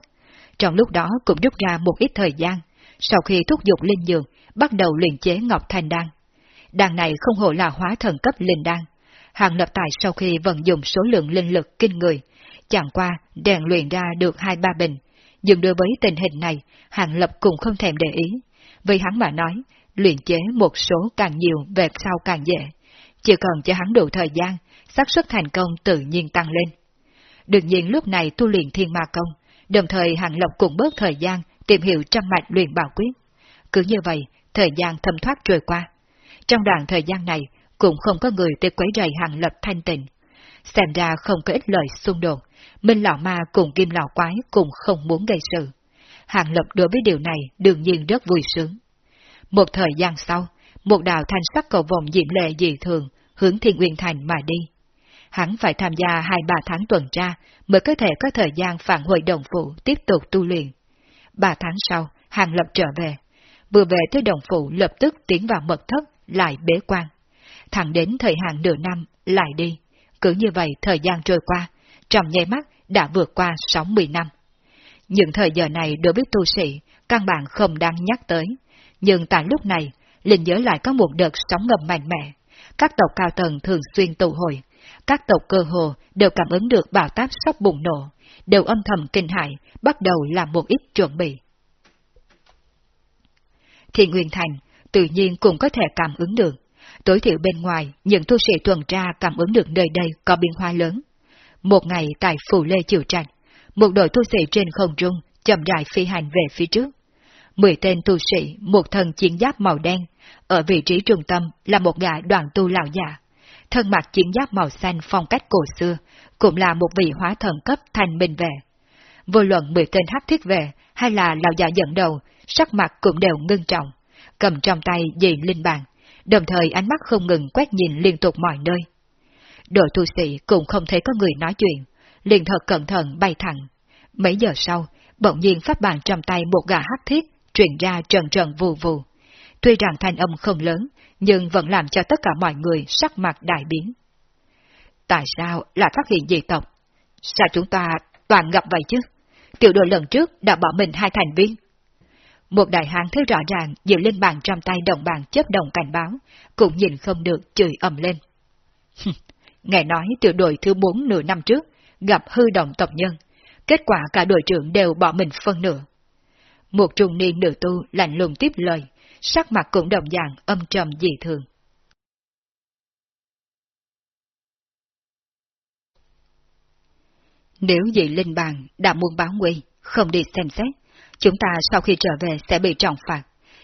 Trong lúc đó cũng rút ra một ít thời gian, sau khi thúc giục linh dược, bắt đầu luyện chế ngọc thành đan. Đan này không hổ là hóa thần cấp linh đan. Hàng lập tài sau khi vận dụng số lượng linh lực kinh người, chẳng qua rèn luyện ra được hai ba bình, nhưng đối với tình hình này, Hàng Lập cũng không thèm để ý. Vì hắn mà nói, luyện chế một số càng nhiều về sau càng dễ. Chỉ cần cho hắn đủ thời gian, xác suất thành công tự nhiên tăng lên. Đương nhiên lúc này tu luyện thiên ma công, đồng thời Hàng lộc cũng bớt thời gian tìm hiểu trăm mạch luyện bảo quyết. Cứ như vậy, thời gian thâm thoát trôi qua. Trong đoạn thời gian này, cũng không có người tới quấy rầy Hàng Lập thanh tịnh. Xem ra không có ít lời xung đột, Minh Lão Ma cùng Kim Lão Quái cũng không muốn gây sự. Hàng Lập đối với điều này đương nhiên rất vui sướng. Một thời gian sau, một đạo thanh sắc cầu vòng diễm lệ dị thường hướng Thiên nguyên Thành mà đi. Hắn phải tham gia hai ba tháng tuần tra mới có thể có thời gian phản hồi đồng phụ tiếp tục tu luyện. Ba tháng sau, Hàng Lập trở về. Vừa về tới đồng phụ lập tức tiến vào mật thất, lại bế quan. Thẳng đến thời hạn nửa năm, lại đi. Cứ như vậy thời gian trôi qua, trong nháy mắt đã vượt qua 60 năm. Những thời giờ này đối với tu sĩ, căn bản không đang nhắc tới. Nhưng tại lúc này, linh giới lại có một đợt sóng ngầm mạnh mẽ. Các tộc cao tầng thường xuyên tụ hội. Các tộc cơ hồ đều cảm ứng được bạo táp sắp bùng nổ, đều âm thầm kinh hại, bắt đầu làm một ít chuẩn bị. Thì Nguyên Thành tự nhiên cũng có thể cảm ứng được. Tối thiểu bên ngoài, những tu sĩ tuần tra cảm ứng được nơi đây có biến hóa lớn. Một ngày tại Phủ Lê chiều Trạch, một đội tu sĩ trên không trung chậm rãi phi hành về phía trước. Mười tên tu sĩ, một thân chiến giáp màu đen, ở vị trí trung tâm là một gã đoàn tu lão già. Thân mặc chiến giáp màu xanh phong cách cổ xưa, cũng là một vị hóa thần cấp thành minh vệ. Vô luận mười tên hắc thiết về hay là lão già dẫn đầu, sắc mặt cũng đều ngưng trọng, cầm trong tay dì linh bàn, đồng thời ánh mắt không ngừng quét nhìn liên tục mọi nơi. Đội tu sĩ cũng không thấy có người nói chuyện, liền thật cẩn thận bay thẳng. Mấy giờ sau, bỗng nhiên phát bàn trong tay một gã hắc thiết, truyền ra trần trần vù vù. Tuy rằng thanh âm không lớn, nhưng vẫn làm cho tất cả mọi người sắc mặt đại biến. Tại sao lại phát hiện dị tộc? Sao chúng ta toàn gặp vậy chứ? Tiểu đội lần trước đã bỏ mình hai thành viên. Một đại hán thấy rõ ràng giữ lên bàn trong tay đồng bàn chấp đồng cảnh báo, cũng nhìn không được chửi ầm lên. Nghe nói tiểu đội thứ bốn nửa năm trước gặp hư động tộc nhân, kết quả cả đội trưởng đều bỏ mình phân nửa. Một trung niên nữ tu lạnh lùng tiếp lời, sắc mặt cũng đồng dạng âm trầm dị thường. Nếu dị linh bàn đã muốn báo nguy, không đi xem xét, chúng ta sau khi trở về sẽ bị trọng phạt.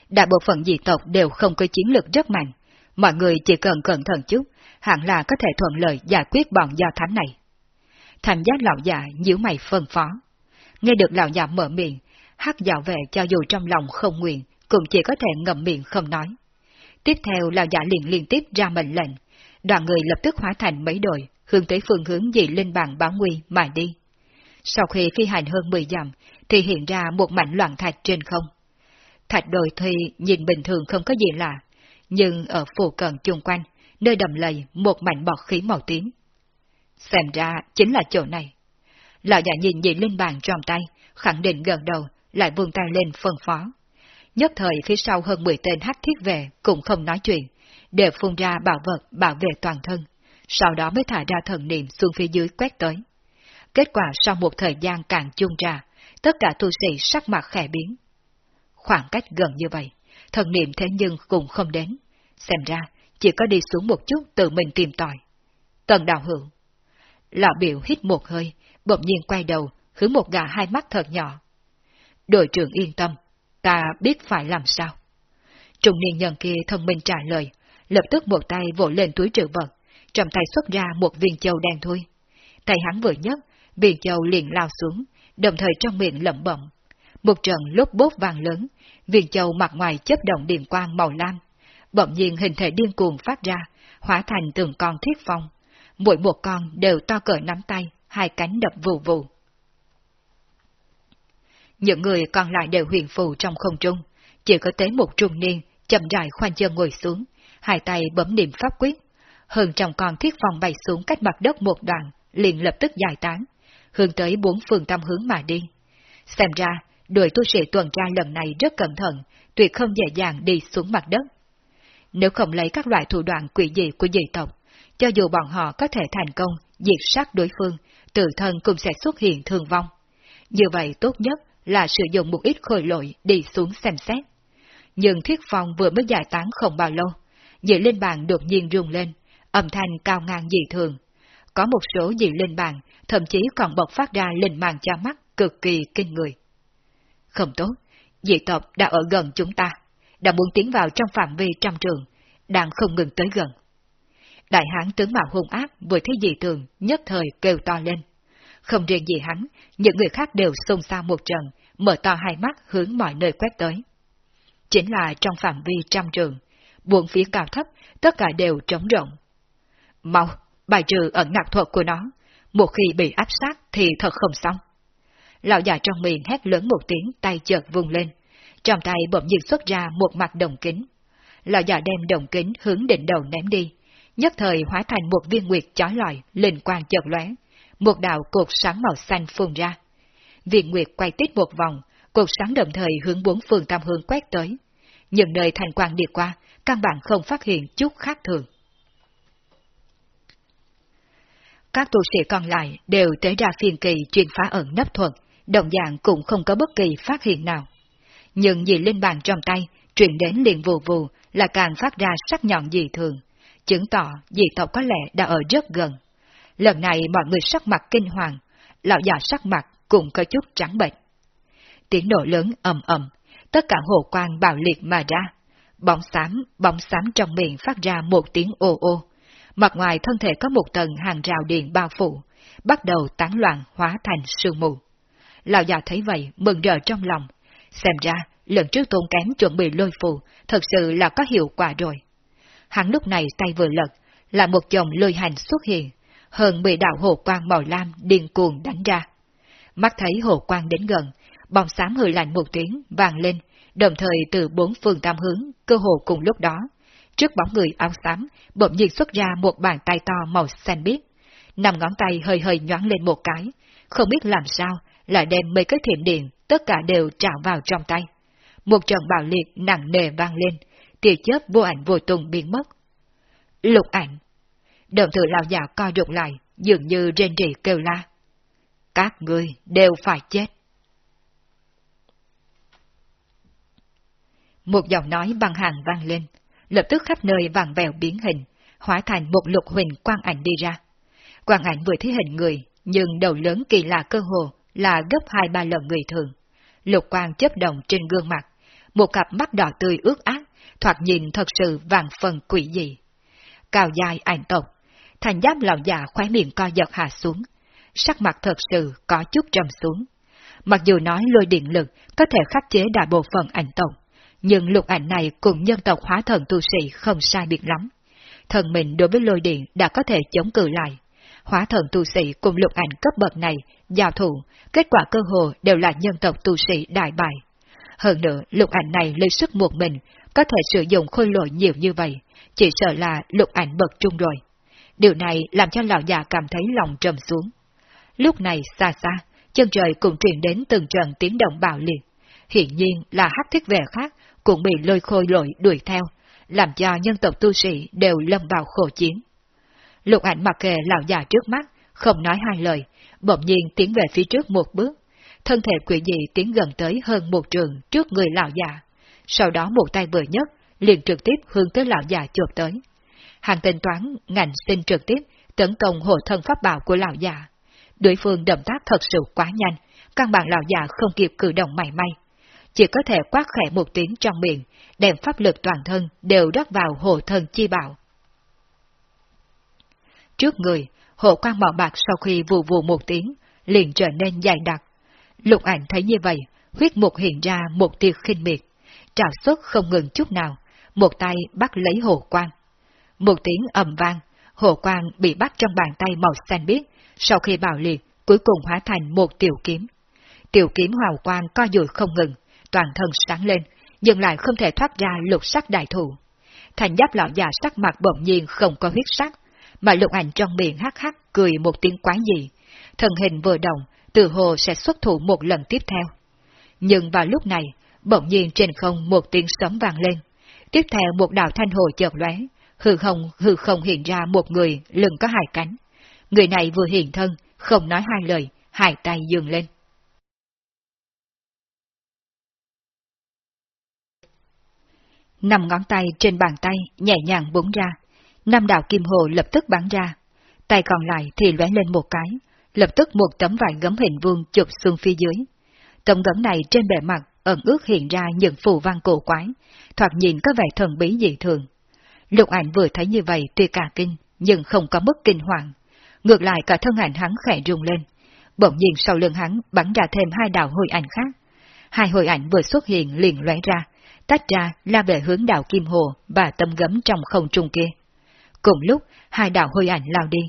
Đại bộ phận dị tộc đều không có chiến lược rất mạnh, mọi người chỉ cần cẩn thận chút, hẳn là có thể thuận lợi giải quyết bọn do thám này. Thành giác lão già nhíu mày phân phó. Nghe được lão già mở miệng, hắc dạo vệ cho dù trong lòng không nguyện, cũng chỉ có thể ngậm miệng không nói. Tiếp theo lão giả liền liên tiếp ra mệnh lệnh, đoàn người lập tức hóa thành mấy đội, hướng tới phương hướng dị linh bàn báo nguy mà đi. Sau khi phi hành hơn 10 dặm, thì hiện ra một mảnh loạn thạch trên không. Thạch đồi thuy nhìn bình thường không có gì lạ, nhưng ở phủ cận chung quanh, nơi đầm lầy một mảnh bọt khí màu tím. Xem ra chính là chỗ này. Lão giả nhìn dị lên bàn trong tay, khẳng định gần đầu, lại vươn tay lên phân phó. Nhất thời phía sau hơn 10 tên hắc thiết về cũng không nói chuyện, đều phun ra bảo vật bảo vệ toàn thân, sau đó mới thả ra thần niệm xuống phía dưới quét tới. Kết quả sau một thời gian càng chung ra, tất cả tu sĩ sắc mặt khẽ biến. Khoảng cách gần như vậy, thần niệm thế nhưng cũng không đến. Xem ra, chỉ có đi xuống một chút tự mình tìm tòi. Tần đạo hưởng Lão biểu hít một hơi, bỗng nhiên quay đầu, hướng một gà hai mắt thật nhỏ. Đội trưởng yên tâm, ta biết phải làm sao. Trung niên nhân kia thông minh trả lời, lập tức một tay vỗ lên túi trữ vật, trong tay xuất ra một viên châu đen thôi. Tay hắn vừa nhấc, viên châu liền lao xuống, đồng thời trong miệng lẩm bẩm. Một trận lốp bốt vàng lớn, viên châu mặt ngoài chấp động điện quang màu lam. Bỗng nhiên hình thể điên cuồng phát ra, hóa thành từng con thiết phong. Mỗi một con đều to cỡ nắm tay, hai cánh đập vù vù. Những người còn lại đều huyền phù trong không trung, chỉ có tới một trung niên, chậm rãi khoanh chân ngồi xuống, hai tay bấm niệm pháp quyết. Hơn trong con thiết phòng bay xuống cách mặt đất một đoạn, liền lập tức giải tán, hướng tới bốn phương tâm hướng mà đi. Xem ra, đội tu sĩ tuần tra lần này rất cẩn thận, tuyệt không dễ dàng đi xuống mặt đất. Nếu không lấy các loại thủ đoạn quỷ dị của dị tộc, cho dù bọn họ có thể thành công diệt sát đối phương, tự thân cũng sẽ xuất hiện thương vong. Như vậy tốt nhất là sử dụng một ít khôi lội đi xuống xem xét. Nhưng thiết phong vừa mới giải tán không bao lâu, dị lên bàn đột nhiên rung lên, âm thanh cao ngang dị thường. Có một số dị lên bàn, thậm chí còn bộc phát ra linh màng cho mắt cực kỳ kinh người. Không tốt, dị tộc đã ở gần chúng ta, đã muốn tiến vào trong phạm vi trăm trường, đang không ngừng tới gần. Đại hán tướng mạo hung ác vừa thấy dị thường, nhất thời kêu to lên. Không riêng gì hắn, những người khác đều xôn xa một trận, mở to hai mắt hướng mọi nơi quét tới. Chính là trong phạm vi trăm trường, buồn phía cao thấp, tất cả đều trống rộng. Mau, bài trừ ẩn nặc thuật của nó, một khi bị áp sát thì thật không xong. Lão già trong miệng hét lớn một tiếng tay chợt vung lên, trong tay bỗng nhiên xuất ra một mặt đồng kính. Lão già đem đồng kính hướng đỉnh đầu ném đi, nhất thời hóa thành một viên nguyệt chói lọi, lên quang chợt lóe, một đạo cột sáng màu xanh phun ra. Viên nguyệt quay tít một vòng, cột sáng đồng thời hướng bốn phương tam hướng quét tới. Những nơi thành quang đi qua, căn bản không phát hiện chút khác thường. Các tu sĩ còn lại đều tới ra phiền kỳ truyền phá ẩn nấp thuật, đồng dạng cũng không có bất kỳ phát hiện nào. Nhưng nhìn lên bàn trong tay, truyền đến liền vù vù là càng phát ra sắc nhọn dị thường, chứng tỏ dị tộc có lẽ đã ở rất gần. Lần này mọi người sắc mặt kinh hoàng, lão già sắc mặt cũng có chút trắng bệnh. Tiếng nổ lớn ầm ầm, tất cả hồ quang bạo liệt mà ra. Bóng xám, bóng xám trong miệng phát ra một tiếng ô ô. Mặt ngoài thân thể có một tầng hàng rào điện bao phủ, bắt đầu tán loạn hóa thành sương mù. Lão già thấy vậy, mừng rỡ trong lòng. Xem ra, lần trước tôn kém chuẩn bị lôi phù, thật sự là có hiệu quả rồi. Hắn lúc này tay vừa lật, là một chồng lôi hành xuất hiện, hơn 10 đạo hồ quang màu lam điên cuồng đánh ra. Mắt thấy hồ quang đến gần, bóng xám hơi lạnh một tiếng vàng lên, đồng thời từ bốn phương tam hướng, cơ hồ cùng lúc đó. Trước bóng người áo xám, bỗng nhiên xuất ra một bàn tay to màu xanh biếc. Nằm ngón tay hơi hơi nhoáng lên một cái, không biết làm sao, lại đem mấy cái thiểm điện, tất cả đều trào vào trong tay. Một trận bạo liệt nặng nề vang lên, tia chớp vô ảnh vô tung biến mất. Lục ảnh. Đồng thời lão già co rụt lại, dường như rên rỉ kêu la. Các người đều phải chết. Một giọng nói băng hàng vang lên, lập tức khắp nơi vàng vèo biến hình, hóa thành một lục huỳnh quang ảnh đi ra. Quang ảnh vừa thấy hình người, nhưng đầu lớn kỳ lạ cơ hồ là gấp hai ba lần người thường. Lục quang chấp động trên gương mặt, một cặp mắt đỏ tươi ướt át, thoạt nhìn thật sự vàng phần quỷ dị. Cao dài ảnh tộc, thành giáp lão già khóe miệng co giật hạ xuống, sắc mặt thật sự có chút trầm xuống. Mặc dù nói lôi điện lực có thể khắc chế đại bộ phận ảnh tộc, nhưng lục ảnh này cùng nhân tộc hóa thần tu sĩ không sai biệt lắm. Thần mình đối với lôi điện đã có thể chống cự lại. Hóa thần tu sĩ cùng lục ảnh cấp bậc này, giao thủ, kết quả cơ hồ đều là nhân tộc tu sĩ đại bại. Hơn nữa, lục ảnh này lấy sức một mình, có thể sử dụng khôi lội nhiều như vậy, chỉ sợ là lục ảnh bậc trung rồi. Điều này làm cho lão già cảm thấy lòng trầm xuống. Lúc này xa xa, chân trời cũng truyền đến từng trận tiếng động bạo liệt. Hiện nhiên là hắc thiết vệ khác cũng bị lôi khôi lội đuổi theo, làm cho nhân tộc tu sĩ đều lâm vào khổ chiến. Lục ảnh mặc kệ lão già trước mắt, không nói hai lời, bỗng nhiên tiến về phía trước một bước, thân thể quỷ dị tiến gần tới hơn một trường trước người lão già. Sau đó một tay vừa nhấc, liền trực tiếp hướng tới lão già chụp tới. Hàng tính toán ngành xin trực tiếp tấn công hộ thân pháp bảo của lão già. Đối phương động tác thật sự quá nhanh, căn bản lão già không kịp cử động mảy may. Chỉ có thể quát khẽ một tiếng trong miệng, đem pháp lực toàn thân đều đắp vào hộ thân chi bảo. Trước người, hộ quan mỏ bạc sau khi vù vù một tiếng, liền trở nên dài đặc. Lục ảnh thấy như vậy, huyết mục hiện ra một tia khinh miệt, trào xuất không ngừng chút nào, một tay bắt lấy hồ quan. Một tiếng ầm vang, hồ quang bị bắt trong bàn tay màu xanh biếc, sau khi bạo liệt, cuối cùng hóa thành một tiểu kiếm. Tiểu kiếm hào quang co dùi không ngừng, toàn thân sáng lên, nhưng lại không thể thoát ra lục sắc đại thủ. Thành giáp lão già sắc mặt bỗng nhiên không có huyết sắc, mà lục ảnh trong miệng hắc hắc cười một tiếng quái dị. Thần hình vừa động, từ hồ sẽ xuất thủ một lần tiếp theo. Nhưng vào lúc này, bỗng nhiên trên không một tiếng sấm vang lên. Tiếp theo một đạo thanh hồ chợt lóe, hư không hư không hiện ra một người lưng có hai cánh. Người này vừa hiện thân, không nói hai lời, hai tay dường lên. Năm ngón tay trên bàn tay nhẹ nhàng búng ra, năm đạo kim hồ lập tức bắn ra, tay còn lại thì lóe lên một cái, lập tức một tấm vải gấm hình vuông chụp xuống phía dưới. Tấm gấm này trên bề mặt ẩn ước hiện ra những phù văn cổ quái, thoạt nhìn có vẻ thần bí dị thường. Lục ảnh vừa thấy như vậy tuy cả kinh, nhưng không có mức kinh hoàng. Ngược lại cả thân ảnh hắn khẽ rung lên. Bỗng nhiên sau lưng hắn bắn ra thêm hai đạo hồi ảnh khác. Hai hồi ảnh vừa xuất hiện liền lóe ra, tách ra la về hướng đạo Kim Hồ và tâm gấm trong không trung kia. Cùng lúc, hai đạo hồi ảnh lao đi,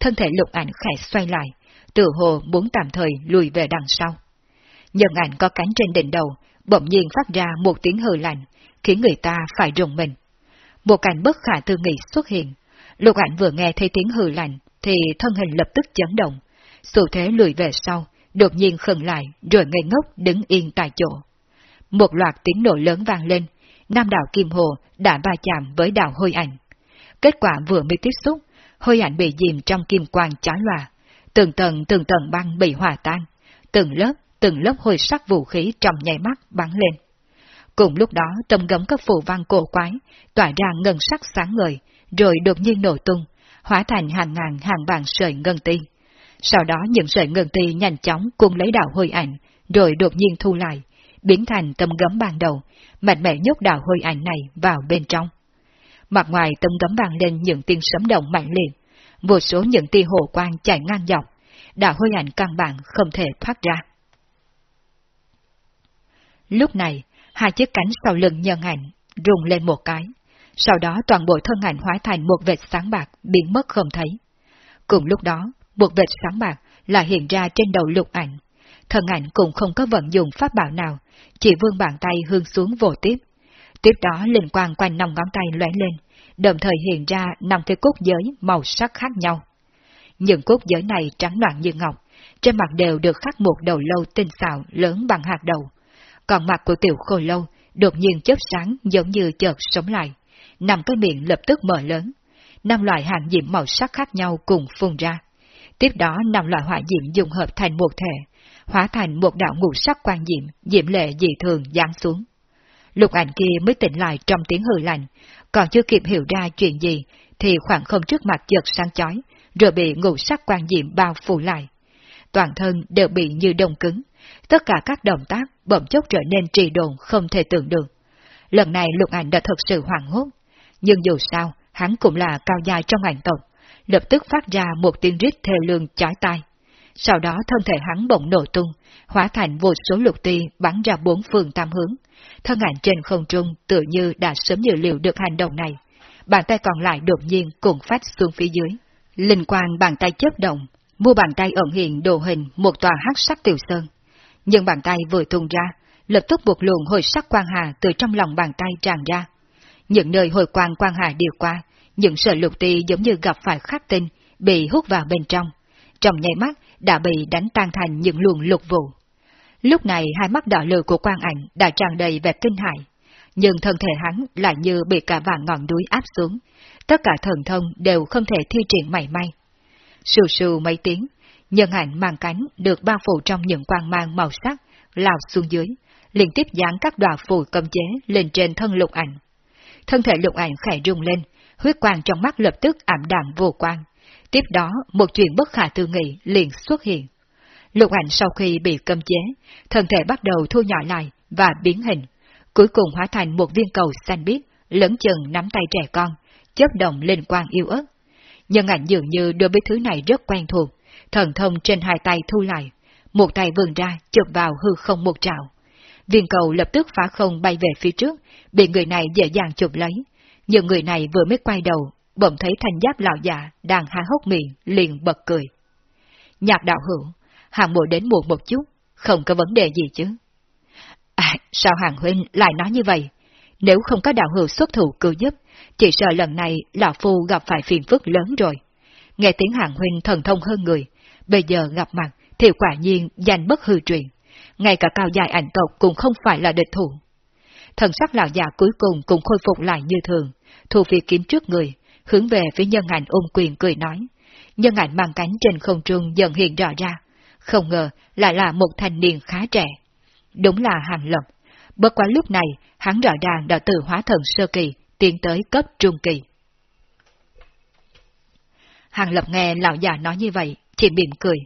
thân thể lục ảnh khẽ xoay lại, tự hồ muốn tạm thời lùi về đằng sau. Nhân ảnh có cánh trên đỉnh đầu, bỗng nhiên phát ra một tiếng hừ lạnh, khiến người ta phải rùng mình. Một cảnh bất khả tư nghị xuất hiện. Lục ảnh vừa nghe thấy tiếng hừ lạnh, thì thân hình lập tức chấn động. Sự thế lùi về sau, đột nhiên khẩn lại, rồi ngây ngốc đứng yên tại chỗ. Một loạt tiếng nổ lớn vang lên, nam đạo Kim Hồ đã va chạm với đạo hôi ảnh. Kết quả vừa mới tiếp xúc, hôi ảnh bị dìm trong kim quang chói lòa, từng tầng từng tầng băng bị hòa tan, từng lớp từng lớp hôi sắc vũ khí trong nhảy mắt bắn lên. Cùng lúc đó trong gấm các phù văn cổ quái, tỏa ra ngân sắc sáng ngời, rồi đột nhiên nổ tung, hóa thành hàng ngàn hàng vàng sợi ngân ti. Sau đó những sợi ngân ti nhanh chóng cuốn lấy đạo hơi ảnh, rồi đột nhiên thu lại, biến thành tâm gấm ban đầu, mạnh mẽ nhốt đạo hơi ảnh này vào bên trong. Mặt ngoài tâm gấm vang lên những tiếng sấm động mạnh liệt, vô số những tia hồ quang chạy ngang dọc, đạo hơi ảnh căn bản không thể thoát ra. Lúc này, hai chiếc cánh sau lưng nhân ảnh rung lên một cái, sau đó toàn bộ thân ảnh hóa thành một vệt sáng bạc biến mất không thấy. Cùng lúc đó, một vệt sáng bạc lại hiện ra trên đầu lục ảnh. Thân ảnh cũng không có vận dụng pháp bảo nào, chỉ vươn bàn tay hướng xuống vồ tiếp. Tiếp đó linh quang quanh năm ngón tay lóe lên, đồng thời hiện ra năm cái cốt giới màu sắc khác nhau. Những cốt giới này trắng loạn như ngọc, trên mặt đều được khắc một đầu lâu tinh xạo lớn bằng hạt đầu, còn mặt của tiểu khôi lâu đột nhiên chớp sáng giống như chợt sống lại, nằm cái miệng lập tức mở lớn. Năm loại hàng diệm màu sắc khác nhau cùng phun ra. Tiếp đó năm loại hỏa diệm dùng hợp thành một thể, hóa thành một đạo ngũ sắc quan diệm, diệm lệ dị thường giáng xuống. Lục ảnh kia mới tỉnh lại trong tiếng hừ lạnh, còn chưa kịp hiểu ra chuyện gì, thì khoảng không trước mặt chợt sáng chói, rồi bị ngũ sắc quan diệm bao phủ lại. Toàn thân đều bị như đông cứng, tất cả các động tác bỗng chốc trở nên trì đồn không thể tưởng được. Lần này lục ảnh đã thật sự hoảng hốt, nhưng dù sao, hắn cũng là cao dài trong ảnh tộc, lập tức phát ra một tiếng rít thê lương chói tai. Sau đó thân thể hắn bỗng nổ tung, hóa thành vô số lục ti bắn ra bốn phương tam hướng. Thân ảnh trên không trung tự như đã sớm dự liệu được hành động này. Bàn tay còn lại đột nhiên cùng phát xuống phía dưới. Linh quang bàn tay chớp động, mua bàn tay ẩn hiện đồ hình một tòa hắc sắc tiểu sơn, nhưng bàn tay vừa tung ra, lập tức buộc luồng hồi sắc quang hà từ trong lòng bàn tay tràn ra. Những nơi hồi quang quang hà đi qua, những sợi lục ti giống như gặp phải khắc tinh, bị hút vào bên trong. Trong nháy mắt đã bị đánh tan thành những luồng lục vụ. Lúc này hai mắt đỏ lửa của quang ảnh đã tràn đầy vẻ kinh hại, nhưng thân thể hắn lại như bị cả vạn ngọn núi áp xuống, tất cả thần thông đều không thể thi triển mảy may. Sù sù mấy tiếng, nhân ảnh mang cánh được bao phủ trong những quang mang màu sắc, lao xuống dưới, liên tiếp dán các đoạn phù cầm chế lên trên thân lục ảnh. Thân thể lục ảnh khẽ rung lên, huyết quang trong mắt lập tức ảm đạm vô quang. Tiếp đó, một chuyện bất khả tư nghị liền xuất hiện. Lục ảnh sau khi bị cầm chế, thân thể bắt đầu thu nhỏ lại và biến hình, cuối cùng hóa thành một viên cầu xanh biếc, lớn chừng nắm tay trẻ con, chớp động lên quang yêu ớt. Nhân ảnh dường như đối với thứ này rất quen thuộc, thần thông trên hai tay thu lại, một tay vươn ra chụp vào hư không một trào. Viên cầu lập tức phá không bay về phía trước, bị người này dễ dàng chụp lấy. Nhưng người này vừa mới quay đầu, bỗng thấy thanh giáp lão già đang há hốc miệng, liền bật cười. Nhạc đạo hữu, hàng mùa đến muộn một chút, không có vấn đề gì chứ. À, sao hàng huynh lại nói như vậy? Nếu không có đạo hữu xuất thủ cứu giúp, chỉ sợ lần này lão phu gặp phải phiền phức lớn rồi. Nghe tiếng hàng huynh thần thông hơn người, bây giờ gặp mặt thì quả nhiên danh bất hư truyền. Ngay cả cao dài ảnh tộc cũng không phải là địch thủ. Thần sắc lão già cuối cùng cũng khôi phục lại như thường, thu phi kiếm trước người, hướng về phía nhân ảnh ôm quyền cười nói. Nhân ảnh mang cánh trên không trung dần hiện rõ ra, không ngờ lại là một thanh niên khá trẻ. Đúng là hàng lập. Bất quá lúc này, hắn rõ ràng đã từ hóa thần sơ kỳ, tiến tới cấp trung kỳ. Hàng lập nghe lão già nói như vậy, chỉ mỉm cười.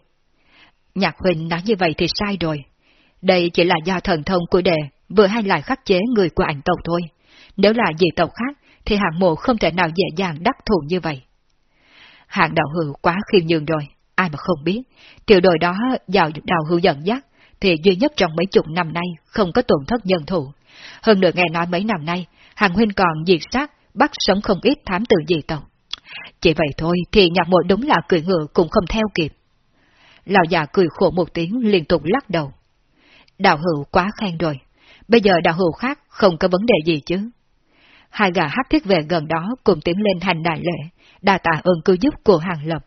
Nhạc huynh nói như vậy thì sai rồi. Đây chỉ là do thần thông của đệ vừa hay lại khắc chế người của ảnh tộc thôi. Nếu là dị tộc khác, thì hạng mộ không thể nào dễ dàng đắc thủ như vậy. Hạng đạo hữu quá khiêm nhường rồi, ai mà không biết. Tiểu đội đó vào đạo hữu dẫn dắt, thì duy nhất trong mấy chục năm nay không có tổn thất nhân thủ. Hơn nữa nghe nói mấy năm nay, hàng huynh còn diệt sát, bắt sống không ít thám tử dị tộc. Chỉ vậy thôi thì nhạc mộ đúng là cười ngựa cũng không theo kịp. Lão già cười khổ một tiếng liên tục lắc đầu. Đạo hữu quá khen rồi, bây giờ đạo hữu khác không có vấn đề gì chứ. Hai gà hát thiết về gần đó cùng tiến lên hành đại lễ, đa tạ ơn cứu giúp của hàng lập.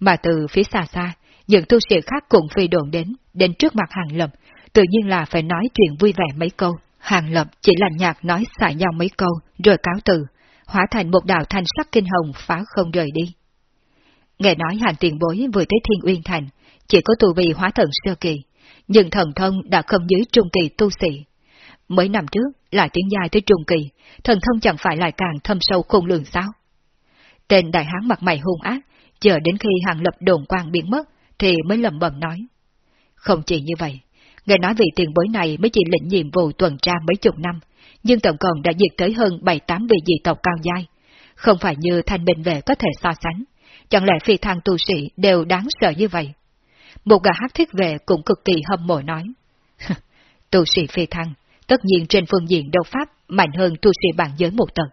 Mà từ phía xa xa, những tu sĩ khác cũng phi đồn đến, đến trước mặt hàng lập, tự nhiên là phải nói chuyện vui vẻ mấy câu. Hàng lập chỉ là nhạc nói xài nhau mấy câu, rồi cáo từ, hóa thành một đạo thanh sắc kinh hồng phá không rời đi. Nghe nói hàng tiền bối vừa tới Thiên Uyên Thành, chỉ có tu vi hóa thần sơ kỳ, nhưng thần thông đã không dưới trung kỳ tu sĩ. Mấy năm trước, lại tiến dài tới trung kỳ, thần thông chẳng phải lại càng thâm sâu khôn lường sao? Tên đại hán mặt mày hung ác, chờ đến khi hàng lập đồn quang biến mất, thì mới lầm bầm nói. Không chỉ như vậy, nghe nói vị tiền bối này mới chỉ lĩnh nhiệm vụ tuần tra mấy chục năm, nhưng tổng cộng đã diệt tới hơn bảy tám vị dị tộc cao giai. Không phải như thanh bình vệ có thể so sánh, chẳng lẽ phi thăng tu sĩ đều đáng sợ như vậy? Một gã hát thiết vệ cũng cực kỳ hâm mộ nói. tu sĩ phi thăng, tất nhiên trên phương diện đấu pháp mạnh hơn tu sĩ bản giới một tầng.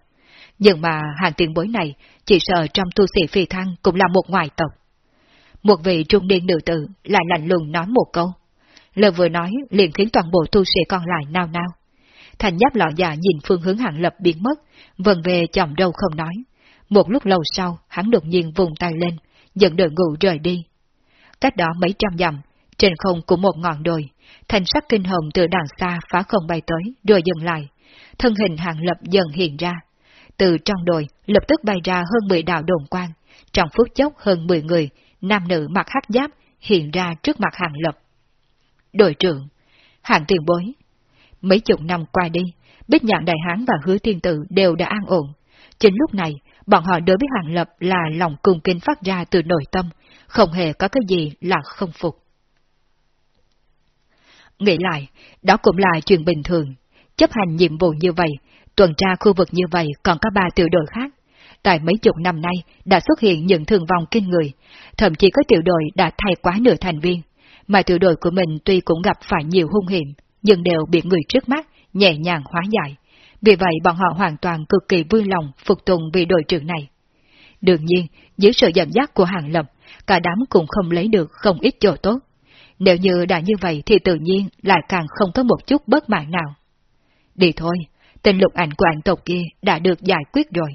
Nhưng mà hàng tiền bối này chỉ sợ trong tu sĩ phi thăng cũng là một ngoại tộc. Một vị trung niên nữ tử lại lạnh lùng nói một câu. Lời vừa nói liền khiến toàn bộ tu sĩ còn lại nao nao. Thành giáp lọ già nhìn phương hướng hàng lập biến mất, vần về chồng đâu không nói. Một lúc lâu sau, hắn đột nhiên vùng tay lên, dẫn đội ngũ rời đi. Cách đó mấy trăm dặm, trên không của một ngọn đồi, thành sắc kinh hồng từ đằng xa phá không bay tới, rồi dừng lại. Thân hình hàng lập dần hiện ra. Từ trong đồi, lập tức bay ra hơn 10 đạo đồn quang. Trong phút chốc hơn 10 người, nam nữ mặc hắc giáp, hiện ra trước mặt hàng lập. Đội trưởng, hàng tiền bối. Mấy chục năm qua đi, Bích Nhạn Đại Hán và Hứa Thiên Tử đều đã an ổn. Chính lúc này, bọn họ đối với hàng lập là lòng cung kính phát ra từ nội tâm, không hề có cái gì là không phục. Nghĩ lại, đó cũng là chuyện bình thường. Chấp hành nhiệm vụ như vậy, tuần tra khu vực như vậy còn có ba tiểu đội khác. Tại mấy chục năm nay đã xuất hiện những thương vong kinh người, thậm chí có tiểu đội đã thay quá nửa thành viên, mà tiểu đội của mình tuy cũng gặp phải nhiều hung hiểm, nhưng đều bị người trước mắt nhẹ nhàng hóa giải. Vì vậy bọn họ hoàn toàn cực kỳ vui lòng phục tùng vị đội trưởng này. Đương nhiên, dưới sự dẫn dắt của hàng lập, cả đám cũng không lấy được không ít chỗ tốt. Nếu như đã như vậy thì tự nhiên lại càng không có một chút bất mãn nào. Đi thôi, tên lục ảnh của ảnh tộc kia đã được giải quyết rồi.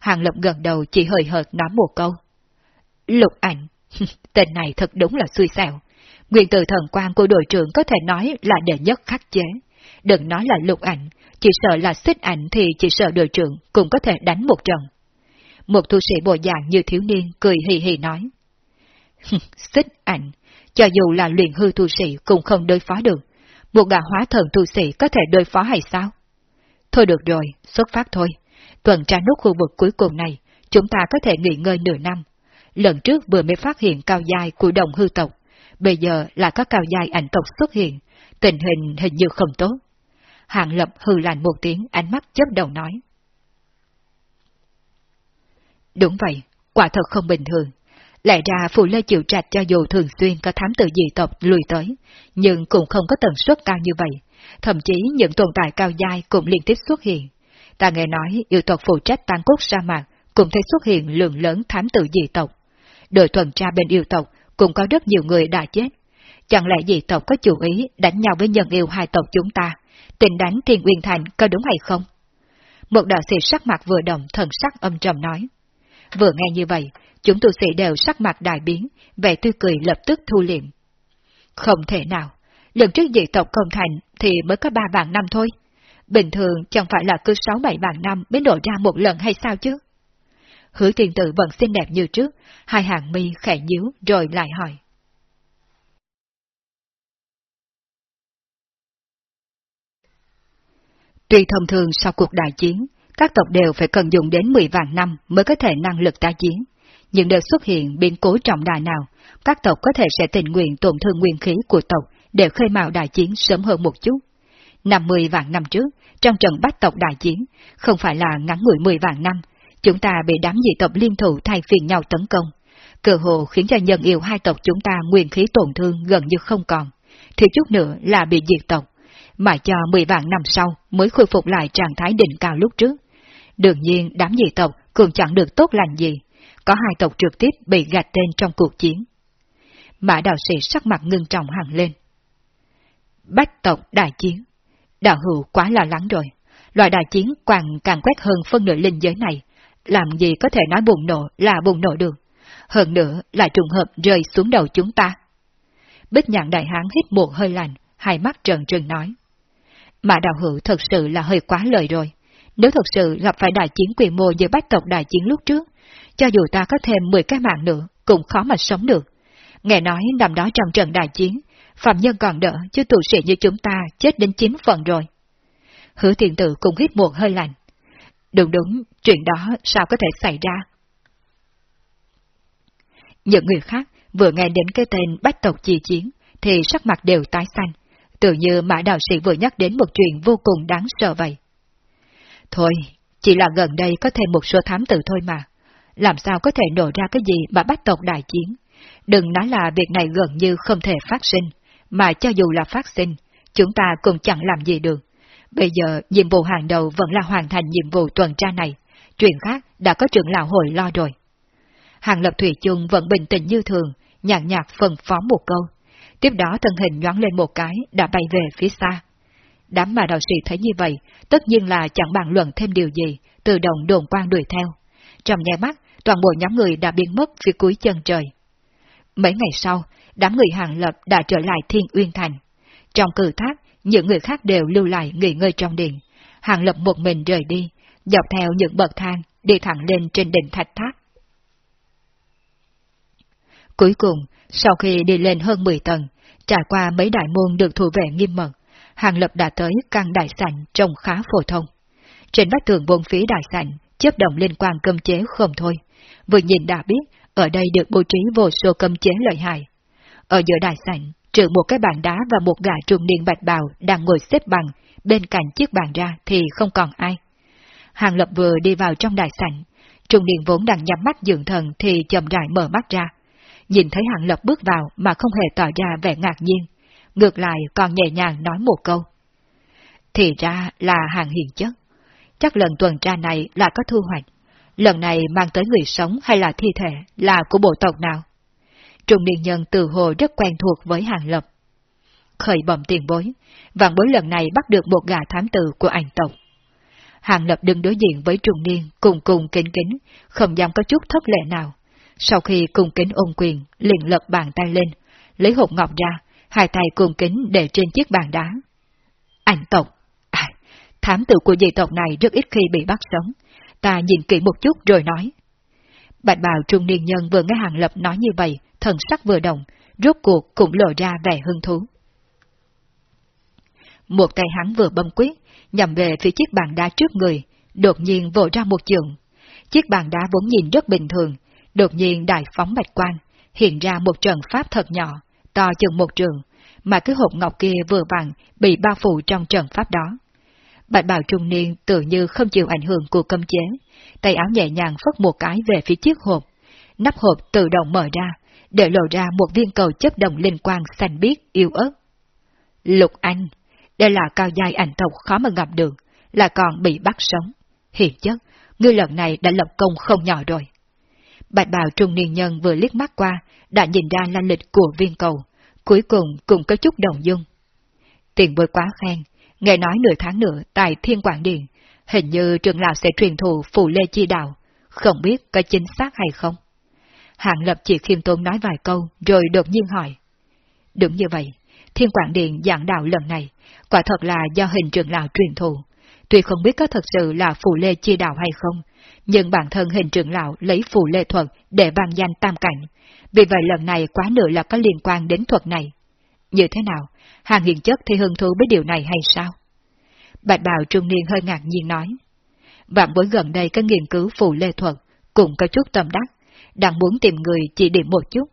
Hàng Lập gần đầu chỉ hơi hợt nói một câu. Lục ảnh, *laughs* tên này thật đúng là xui xẻo. Nguyên từ thần quan của đội trưởng có thể nói là đệ nhất khắc chế. Đừng nói là lục ảnh, chỉ sợ là xích ảnh thì chỉ sợ đội trưởng cũng có thể đánh một trận. Một tu sĩ bộ dạng như thiếu niên cười hì hì nói. Xích ảnh, cho dù là luyện hư tu sĩ cũng không đối phó được. Một gã hóa thần tu sĩ có thể đối phó hay sao? Thôi được rồi, xuất phát thôi. Tuần tra nút khu vực cuối cùng này, chúng ta có thể nghỉ ngơi nửa năm. Lần trước vừa mới phát hiện cao dài của đồng hư tộc, bây giờ là có cao dài ảnh tộc xuất hiện, tình hình hình như không tốt. Hạng lập hư lạnh một tiếng, ánh mắt chớp đầu nói. Đúng vậy, quả thật không bình thường. Lẽ ra Phù Lê chịu trạch cho dù thường xuyên có thám tử dị tộc lùi tới, nhưng cũng không có tần suất cao như vậy. Thậm chí những tồn tại cao dai cũng liên tiếp xuất hiện. Ta nghe nói yêu tộc phụ trách tăng cốt sa mạc cũng thấy xuất hiện lượng lớn thám tử dị tộc. Đội tuần tra bên yêu tộc cũng có rất nhiều người đã chết. Chẳng lẽ dị tộc có chủ ý đánh nhau với nhân yêu hai tộc chúng ta, tình đánh Thiên Uyên Thành có đúng hay không? Một đạo sĩ sắc mặt vừa động thần sắc âm trầm nói. Vừa nghe như vậy, chúng tu sĩ đều sắc mặt đại biến, vẻ tươi cười lập tức thu liệm. Không thể nào, lần trước dị tộc công thành thì mới có ba vạn năm thôi. Bình thường chẳng phải là cứ sáu bảy vạn năm mới nổ ra một lần hay sao chứ? Hứa tiền tử vẫn xinh đẹp như trước, hai hàng mi khẽ nhíu rồi lại hỏi. Tuy thông thường sau cuộc đại chiến, các tộc đều phải cần dùng đến 10 vạn năm mới có thể năng lực tái chiến. Nhưng đều xuất hiện biến cố trọng đại nào, các tộc có thể sẽ tình nguyện tổn thương nguyên khí của tộc để khơi mào đại chiến sớm hơn một chút. 50 vạn năm trước, trong trận bách tộc đại chiến, không phải là ngắn ngủi 10 vạn năm, chúng ta bị đám dị tộc liên thủ thay phiền nhau tấn công. Cơ hồ khiến cho nhân yêu hai tộc chúng ta nguyên khí tổn thương gần như không còn, thiếu chút nữa là bị diệt tộc, mà cho 10 vạn năm sau mới khôi phục lại trạng thái đỉnh cao lúc trước. Đương nhiên đám dị tộc cũng chẳng được tốt lành gì, có hai tộc trực tiếp bị gạch tên trong cuộc chiến. Mã đạo sĩ sắc mặt ngưng trọng hẳn lên. Bách tộc đại chiến. Đạo hữu quá lo lắng rồi. Loại đại chiến càng càng quét hơn phân nửa linh giới này. Làm gì có thể nói bùng nổ là bùng nổ được. Hơn nữa là trùng hợp rơi xuống đầu chúng ta. Bích nhạn đại hán hít một hơi lạnh, hai mắt trần trừng nói. mà đạo hữu thật sự là hơi quá lời rồi. Nếu thật sự gặp phải đại chiến quy mô như bách tộc đại chiến lúc trước, cho dù ta có thêm 10 cái mạng nữa, cũng khó mà sống được. Nghe nói nằm đó trong trận đại chiến, phạm nhân còn đỡ, chứ tù sĩ như chúng ta chết đến chín phần rồi. Hứa thiện tử cũng hít một hơi lạnh. Đúng đúng, chuyện đó sao có thể xảy ra? Những người khác vừa nghe đến cái tên bách tộc chi chiến, thì sắc mặt đều tái xanh, tự như mã đạo sĩ vừa nhắc đến một chuyện vô cùng đáng sợ vậy. Thôi, chỉ là gần đây có thêm một số thám tử thôi mà. Làm sao có thể nổ ra cái gì mà bách tộc đại chiến? Đừng nói là việc này gần như không thể phát sinh, mà cho dù là phát sinh, chúng ta cũng chẳng làm gì được. Bây giờ, nhiệm vụ hàng đầu vẫn là hoàn thành nhiệm vụ tuần tra này. Chuyện khác đã có trưởng lão hội lo rồi. Hàng lập thủy chung vẫn bình tĩnh như thường, nhàn nhạt phân phó một câu. Tiếp đó thân hình nhoáng lên một cái, đã bay về phía xa. Đám mà đạo sĩ thấy như vậy, tất nhiên là chẳng bàn luận thêm điều gì, tự động đồn quang đuổi theo. Trong nháy mắt, toàn bộ nhóm người đã biến mất phía cuối chân trời. Mấy ngày sau, đám người hàng lập đã trở lại Thiên Uyên Thành. Trong cử thác, những người khác đều lưu lại nghỉ ngơi trong điện. Hàng lập một mình rời đi, dọc theo những bậc thang, đi thẳng lên trên đỉnh thạch thác. Cuối cùng, sau khi đi lên hơn 10 tầng, trải qua mấy đại môn được thủ vệ nghiêm mật, Hàng Lập đã tới căn đại sảnh trông khá phổ thông. Trên vách tường bốn phía đại sảnh, chấp động liên quan cơm chế không thôi. Vừa nhìn đã biết, ở đây được bố trí vô số cơm chế lợi hại. Ở giữa đại sảnh, trừ một cái bàn đá và một gã trùng niên bạch bào đang ngồi xếp bằng, bên cạnh chiếc bàn ra thì không còn ai. Hàng Lập vừa đi vào trong đại sảnh, trùng niên vốn đang nhắm mắt dưỡng thần thì chậm rãi mở mắt ra. Nhìn thấy Hàng Lập bước vào mà không hề tỏ ra vẻ ngạc nhiên, ngược lại còn nhẹ nhàng nói một câu. Thì ra là hàng hiền chất. Chắc lần tuần tra này là có thu hoạch. Lần này mang tới người sống hay là thi thể là của bộ tộc nào? Trung niên nhân từ hồ rất quen thuộc với hàng lập. Khởi bẩm tiền bối, vạn bối lần này bắt được một gà thám tử của ảnh tộc. Hàng lập đứng đối diện với trung niên, cùng cùng kính kính, không dám có chút thất lệ nào. Sau khi cùng kính ôn quyền, liền lật bàn tay lên, lấy hộp ngọc ra, hai tay cùng kính để trên chiếc bàn đá. Ảnh tộc, à, thám tử của dị tộc này rất ít khi bị bắt sống, ta nhìn kỹ một chút rồi nói. Bạch bào trung niên nhân vừa nghe hàng lập nói như vậy thần sắc vừa động, rốt cuộc cũng lộ ra vẻ hứng thú. Một tay hắn vừa bấm quyết, nhằm về phía chiếc bàn đá trước người, đột nhiên vỗ ra một trường. Chiếc bàn đá vốn nhìn rất bình thường, đột nhiên đại phóng bạch quang, hiện ra một trận pháp thật nhỏ, to chừng một trường, mà cái hộp ngọc kia vừa vặn bị bao phủ trong trận pháp đó. Bạch bào trung niên tự như không chịu ảnh hưởng của cấm chế, tay áo nhẹ nhàng phất một cái về phía chiếc hộp. Nắp hộp tự động mở ra, để lộ ra một viên cầu chấp đồng linh quang xanh biếc yêu ớt. Lục Anh, đây là cao giai ảnh tộc khó mà gặp được, là còn bị bắt sống. Hiện chất, ngươi lần này đã lập công không nhỏ rồi. Bạch bào trung niên nhân vừa liếc mắt qua, đã nhìn ra la lịch của viên cầu, cuối cùng cũng có chút đồng dung. Tiền bối quá khen, nghe nói nửa tháng nữa tại Thiên Quảng Điện, hình như trường lão sẽ truyền thụ phù lê chi đạo, không biết có chính xác hay không. Hạng lập chỉ khiêm tốn nói vài câu, rồi đột nhiên hỏi. Đúng như vậy, Thiên Quảng Điện giảng đạo lần này, quả thật là do hình trường lão truyền thụ. Tuy không biết có thật sự là phù lê chi đạo hay không, nhưng bản thân hình trưởng lão lấy phù lê thuật để ban danh tam cảnh, vì vậy lần này quá nửa là có liên quan đến thuật này. Như thế nào, hàng hiền chất thì hứng thú với điều này hay sao? Bạch bào trung niên hơi ngạc nhiên nói. Vạn bối gần đây có nghiên cứu phù lê thuật, cũng có chút tâm đắc, đang muốn tìm người chỉ điểm một chút.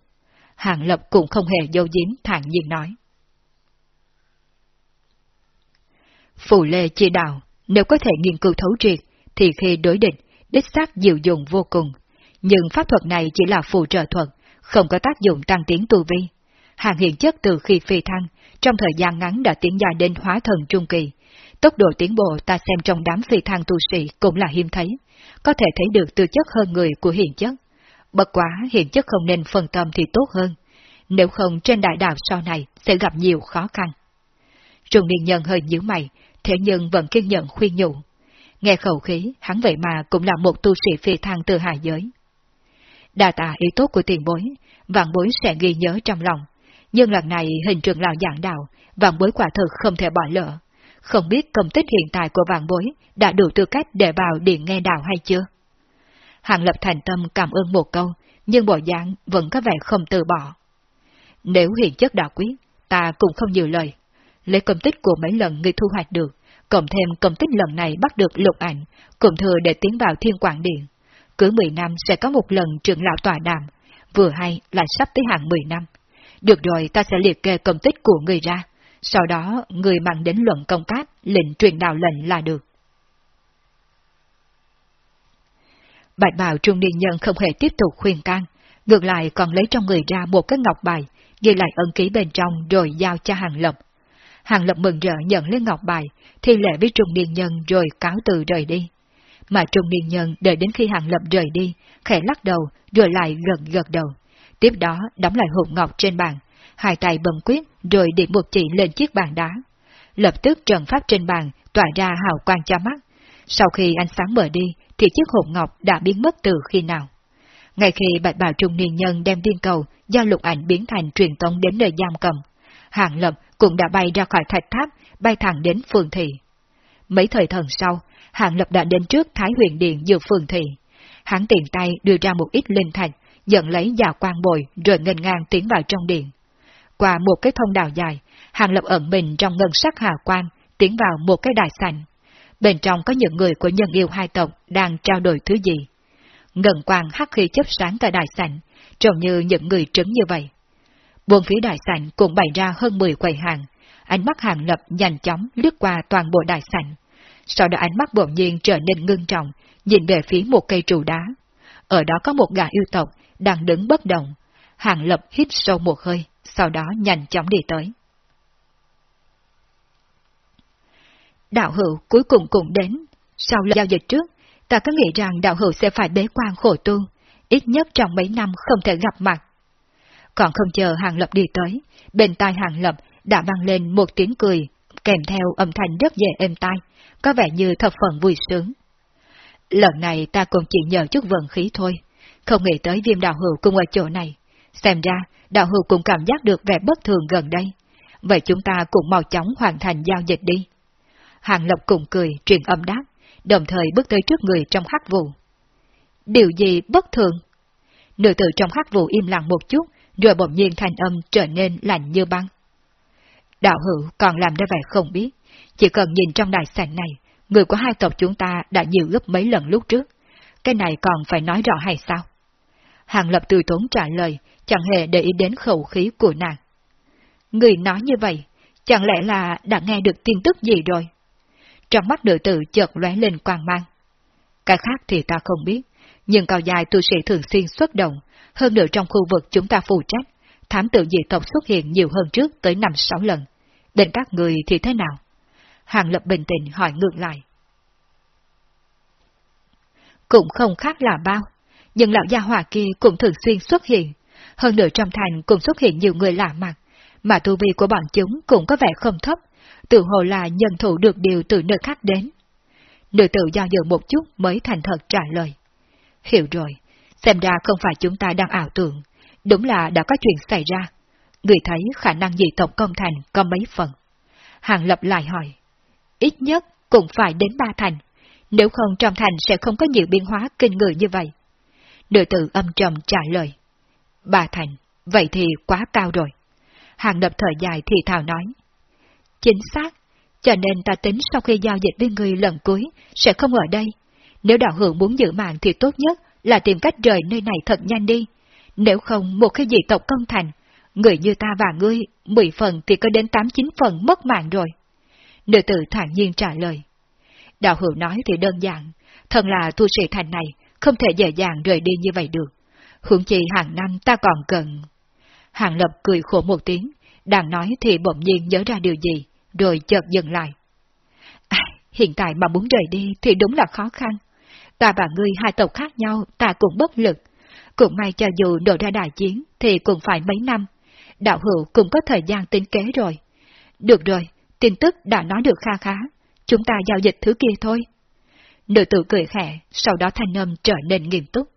Hàng lập cũng không hề dâu dím thản nhiên nói. Phù lê chỉ đạo, nếu có thể nghiên cứu thấu triệt, thì khi đối địch, đích xác dịu dùng vô cùng. Nhưng pháp thuật này chỉ là phù trợ thuật, không có tác dụng tăng tiến tu vi. Hàng hiện chất từ khi phi thăng, trong thời gian ngắn đã tiến dài đến hóa thần trung kỳ. Tốc độ tiến bộ ta xem trong đám phi thăng tu sĩ cũng là hiếm thấy, có thể thấy được tư chất hơn người của hiện chất. Bất quá hiện chất không nên phân tâm thì tốt hơn, nếu không trên đại đạo sau này sẽ gặp nhiều khó khăn. trùng niên nhân hơi nhíu mày, thế nhưng vẫn kiên nhẫn khuyên nhủ. Nghe khẩu khí, hắn vậy mà cũng là một tu sĩ phi thăng từ hạ giới. Đà tạ ý tốt của tiền bối, vạn bối sẽ ghi nhớ trong lòng. Nhưng lần này hình trường lão giảng đạo, vạn bối quả thực không thể bỏ lỡ. Không biết công tích hiện tại của vạn bối đã đủ tư cách để vào điện nghe đạo hay chưa? Hàng lập thành tâm cảm ơn một câu, nhưng bộ dáng vẫn có vẻ không từ bỏ. Nếu hiện chất đạo quý, ta cũng không nhiều lời. Lấy công tích của mấy lần người thu hoạch được, cộng thêm công tích lần này bắt được lục ảnh, cùng thừa để tiến vào thiên quảng điện. Cứ 10 năm sẽ có một lần trưởng lão tòa đàm, vừa hay là sắp tới hàng 10 năm. Được rồi ta sẽ liệt kê công tích của người ra, sau đó người mang đến luận công cát, lệnh truyền đạo lệnh là được. Bạch bào trung niên nhân không hề tiếp tục khuyên can, ngược lại còn lấy trong người ra một cái ngọc bài, ghi lại ân ký bên trong rồi giao cho hàng lập. Hàng lập mừng rỡ nhận lấy ngọc bài, thi lễ với trung niên nhân rồi cáo từ rời đi. Mà trung niên nhân đợi đến khi hàng lập rời đi, khẽ lắc đầu rồi lại gật gật đầu. Tiếp đó đóng lại hộp ngọc trên bàn, hai tay bầm quyết rồi điểm một chỉ lên chiếc bàn đá. Lập tức trận pháp trên bàn tỏa ra hào quang cho mắt. Sau khi ánh sáng mở đi thì chiếc hộp ngọc đã biến mất từ khi nào. Ngay khi bạch bào trung niên nhân đem viên cầu do lục ảnh biến thành truyền tống đến nơi giam cầm, hạng Lập cũng đã bay ra khỏi thạch tháp, bay thẳng đến phường thị. Mấy thời thần sau, hạng Lập đã đến trước Thái huyền điện dự phường thị. Hắn tiện tay đưa ra một ít linh thạch, dẫn lấy già quan bồi rồi ngân ngang tiến vào trong điện. Qua một cái thông đạo dài, hạng Lập ẩn mình trong ngân sắc hà quan, tiến vào một cái đại sảnh. Bên trong có những người của nhân yêu hai tộc đang trao đổi thứ gì. Ngân quang hắc khi chấp sáng tại đại sảnh, trông như những người trứng như vậy. Buồn phía đại sảnh cũng bày ra hơn 10 quầy hàng, ánh mắt hàng lập nhanh chóng lướt qua toàn bộ đại sảnh. Sau đó ánh mắt bỗng nhiên trở nên ngưng trọng, nhìn về phía một cây trụ đá. Ở đó có một gã yêu tộc đang đứng bất động. Hàng lập hít sâu một hơi, sau đó nhanh chóng đi tới. Đạo hữu cuối cùng cũng đến. Sau lần giao dịch trước, ta có nghĩ rằng đạo hữu sẽ phải bế quan khổ tu, ít nhất trong mấy năm không thể gặp mặt. Còn không chờ Hàng Lập đi tới, bên tai Hàng Lập đã vang lên một tiếng cười, kèm theo âm thanh rất dễ êm tai, có vẻ như thập phần vui sướng. Lần này ta cũng chỉ nhờ chút vận khí thôi, không nghĩ tới viêm đạo hữu cũng ở chỗ này. Xem ra, đạo hữu cũng cảm giác được vẻ bất thường gần đây. Vậy chúng ta cũng mau chóng hoàn thành giao dịch đi. Hàng lộc cùng cười, truyền âm đáp, đồng thời bước tới trước người trong hắc vụ. Điều gì bất thường? Nữ tử trong hắc vụ im lặng một chút, rồi bỗng nhiên thanh âm trở nên lạnh như băng. Đạo hữu còn làm ra vẻ không biết, chỉ cần nhìn trong đại sảnh này, người của hai tộc chúng ta đã nhiều gấp mấy lần lúc trước. Cái này còn phải nói rõ hay sao? Hàng Lập từ tốn trả lời, chẳng hề để ý đến khẩu khí của nàng. Người nói như vậy, chẳng lẽ là đã nghe được tin tức gì rồi? Trong mắt nữ tử chợt lóe lên quang mang. Cái khác thì ta không biết, nhưng cao dài tu sĩ thường xuyên xuất động, hơn nữa trong khu vực chúng ta phụ trách, thám tử dị tộc xuất hiện nhiều hơn trước tới 5-6 lần. Đến các người thì thế nào? Hàng Lập bình tĩnh hỏi ngược lại. Cũng không khác là bao, nhưng lão gia hỏa kia cũng thường xuyên xuất hiện, hơn nữa trong thành cũng xuất hiện nhiều người lạ mặt, mà tu vi của bọn chúng cũng có vẻ không thấp, tự hồ là nhân thủ được điều từ nơi khác đến. Nữ tử do dự một chút mới thành thật trả lời. Hiểu rồi, xem ra không phải chúng ta đang ảo tưởng, đúng là đã có chuyện xảy ra. Người thấy khả năng dị tộc công thành có mấy phần. Hàng lập lại hỏi, ít nhất cũng phải đến ba thành, nếu không trong thành sẽ không có nhiều biến hóa kinh người như vậy. Nữ tử âm trầm trả lời, ba thành, vậy thì quá cao rồi. Hàng lập thời dài thì thào nói, chính xác, cho nên ta tính sau khi giao dịch với người lần cuối sẽ không ở đây. Nếu đạo hữu muốn giữ mạng thì tốt nhất là tìm cách rời nơi này thật nhanh đi. Nếu không, một khi dị tộc công thành, người như ta và ngươi, mười phần thì có đến tám chín phần mất mạng rồi. Nữ tử thản nhiên trả lời. Đạo hữu nói thì đơn giản, thần là tu sĩ thành này, không thể dễ dàng rời đi như vậy được. Hưởng chi hàng năm ta còn cần. Hàng lập cười khổ một tiếng, đang nói thì bỗng nhiên nhớ ra điều gì, rồi chợt dừng lại. À, hiện tại mà muốn rời đi thì đúng là khó khăn. Ta và ngươi hai tộc khác nhau, ta cũng bất lực. Cũng may cho dù nổ ra đại chiến thì cũng phải mấy năm. Đạo hữu cũng có thời gian tính kế rồi. Được rồi, tin tức đã nói được kha khá. Chúng ta giao dịch thứ kia thôi. Nữ tử cười khẽ, sau đó thanh âm trở nên nghiêm túc.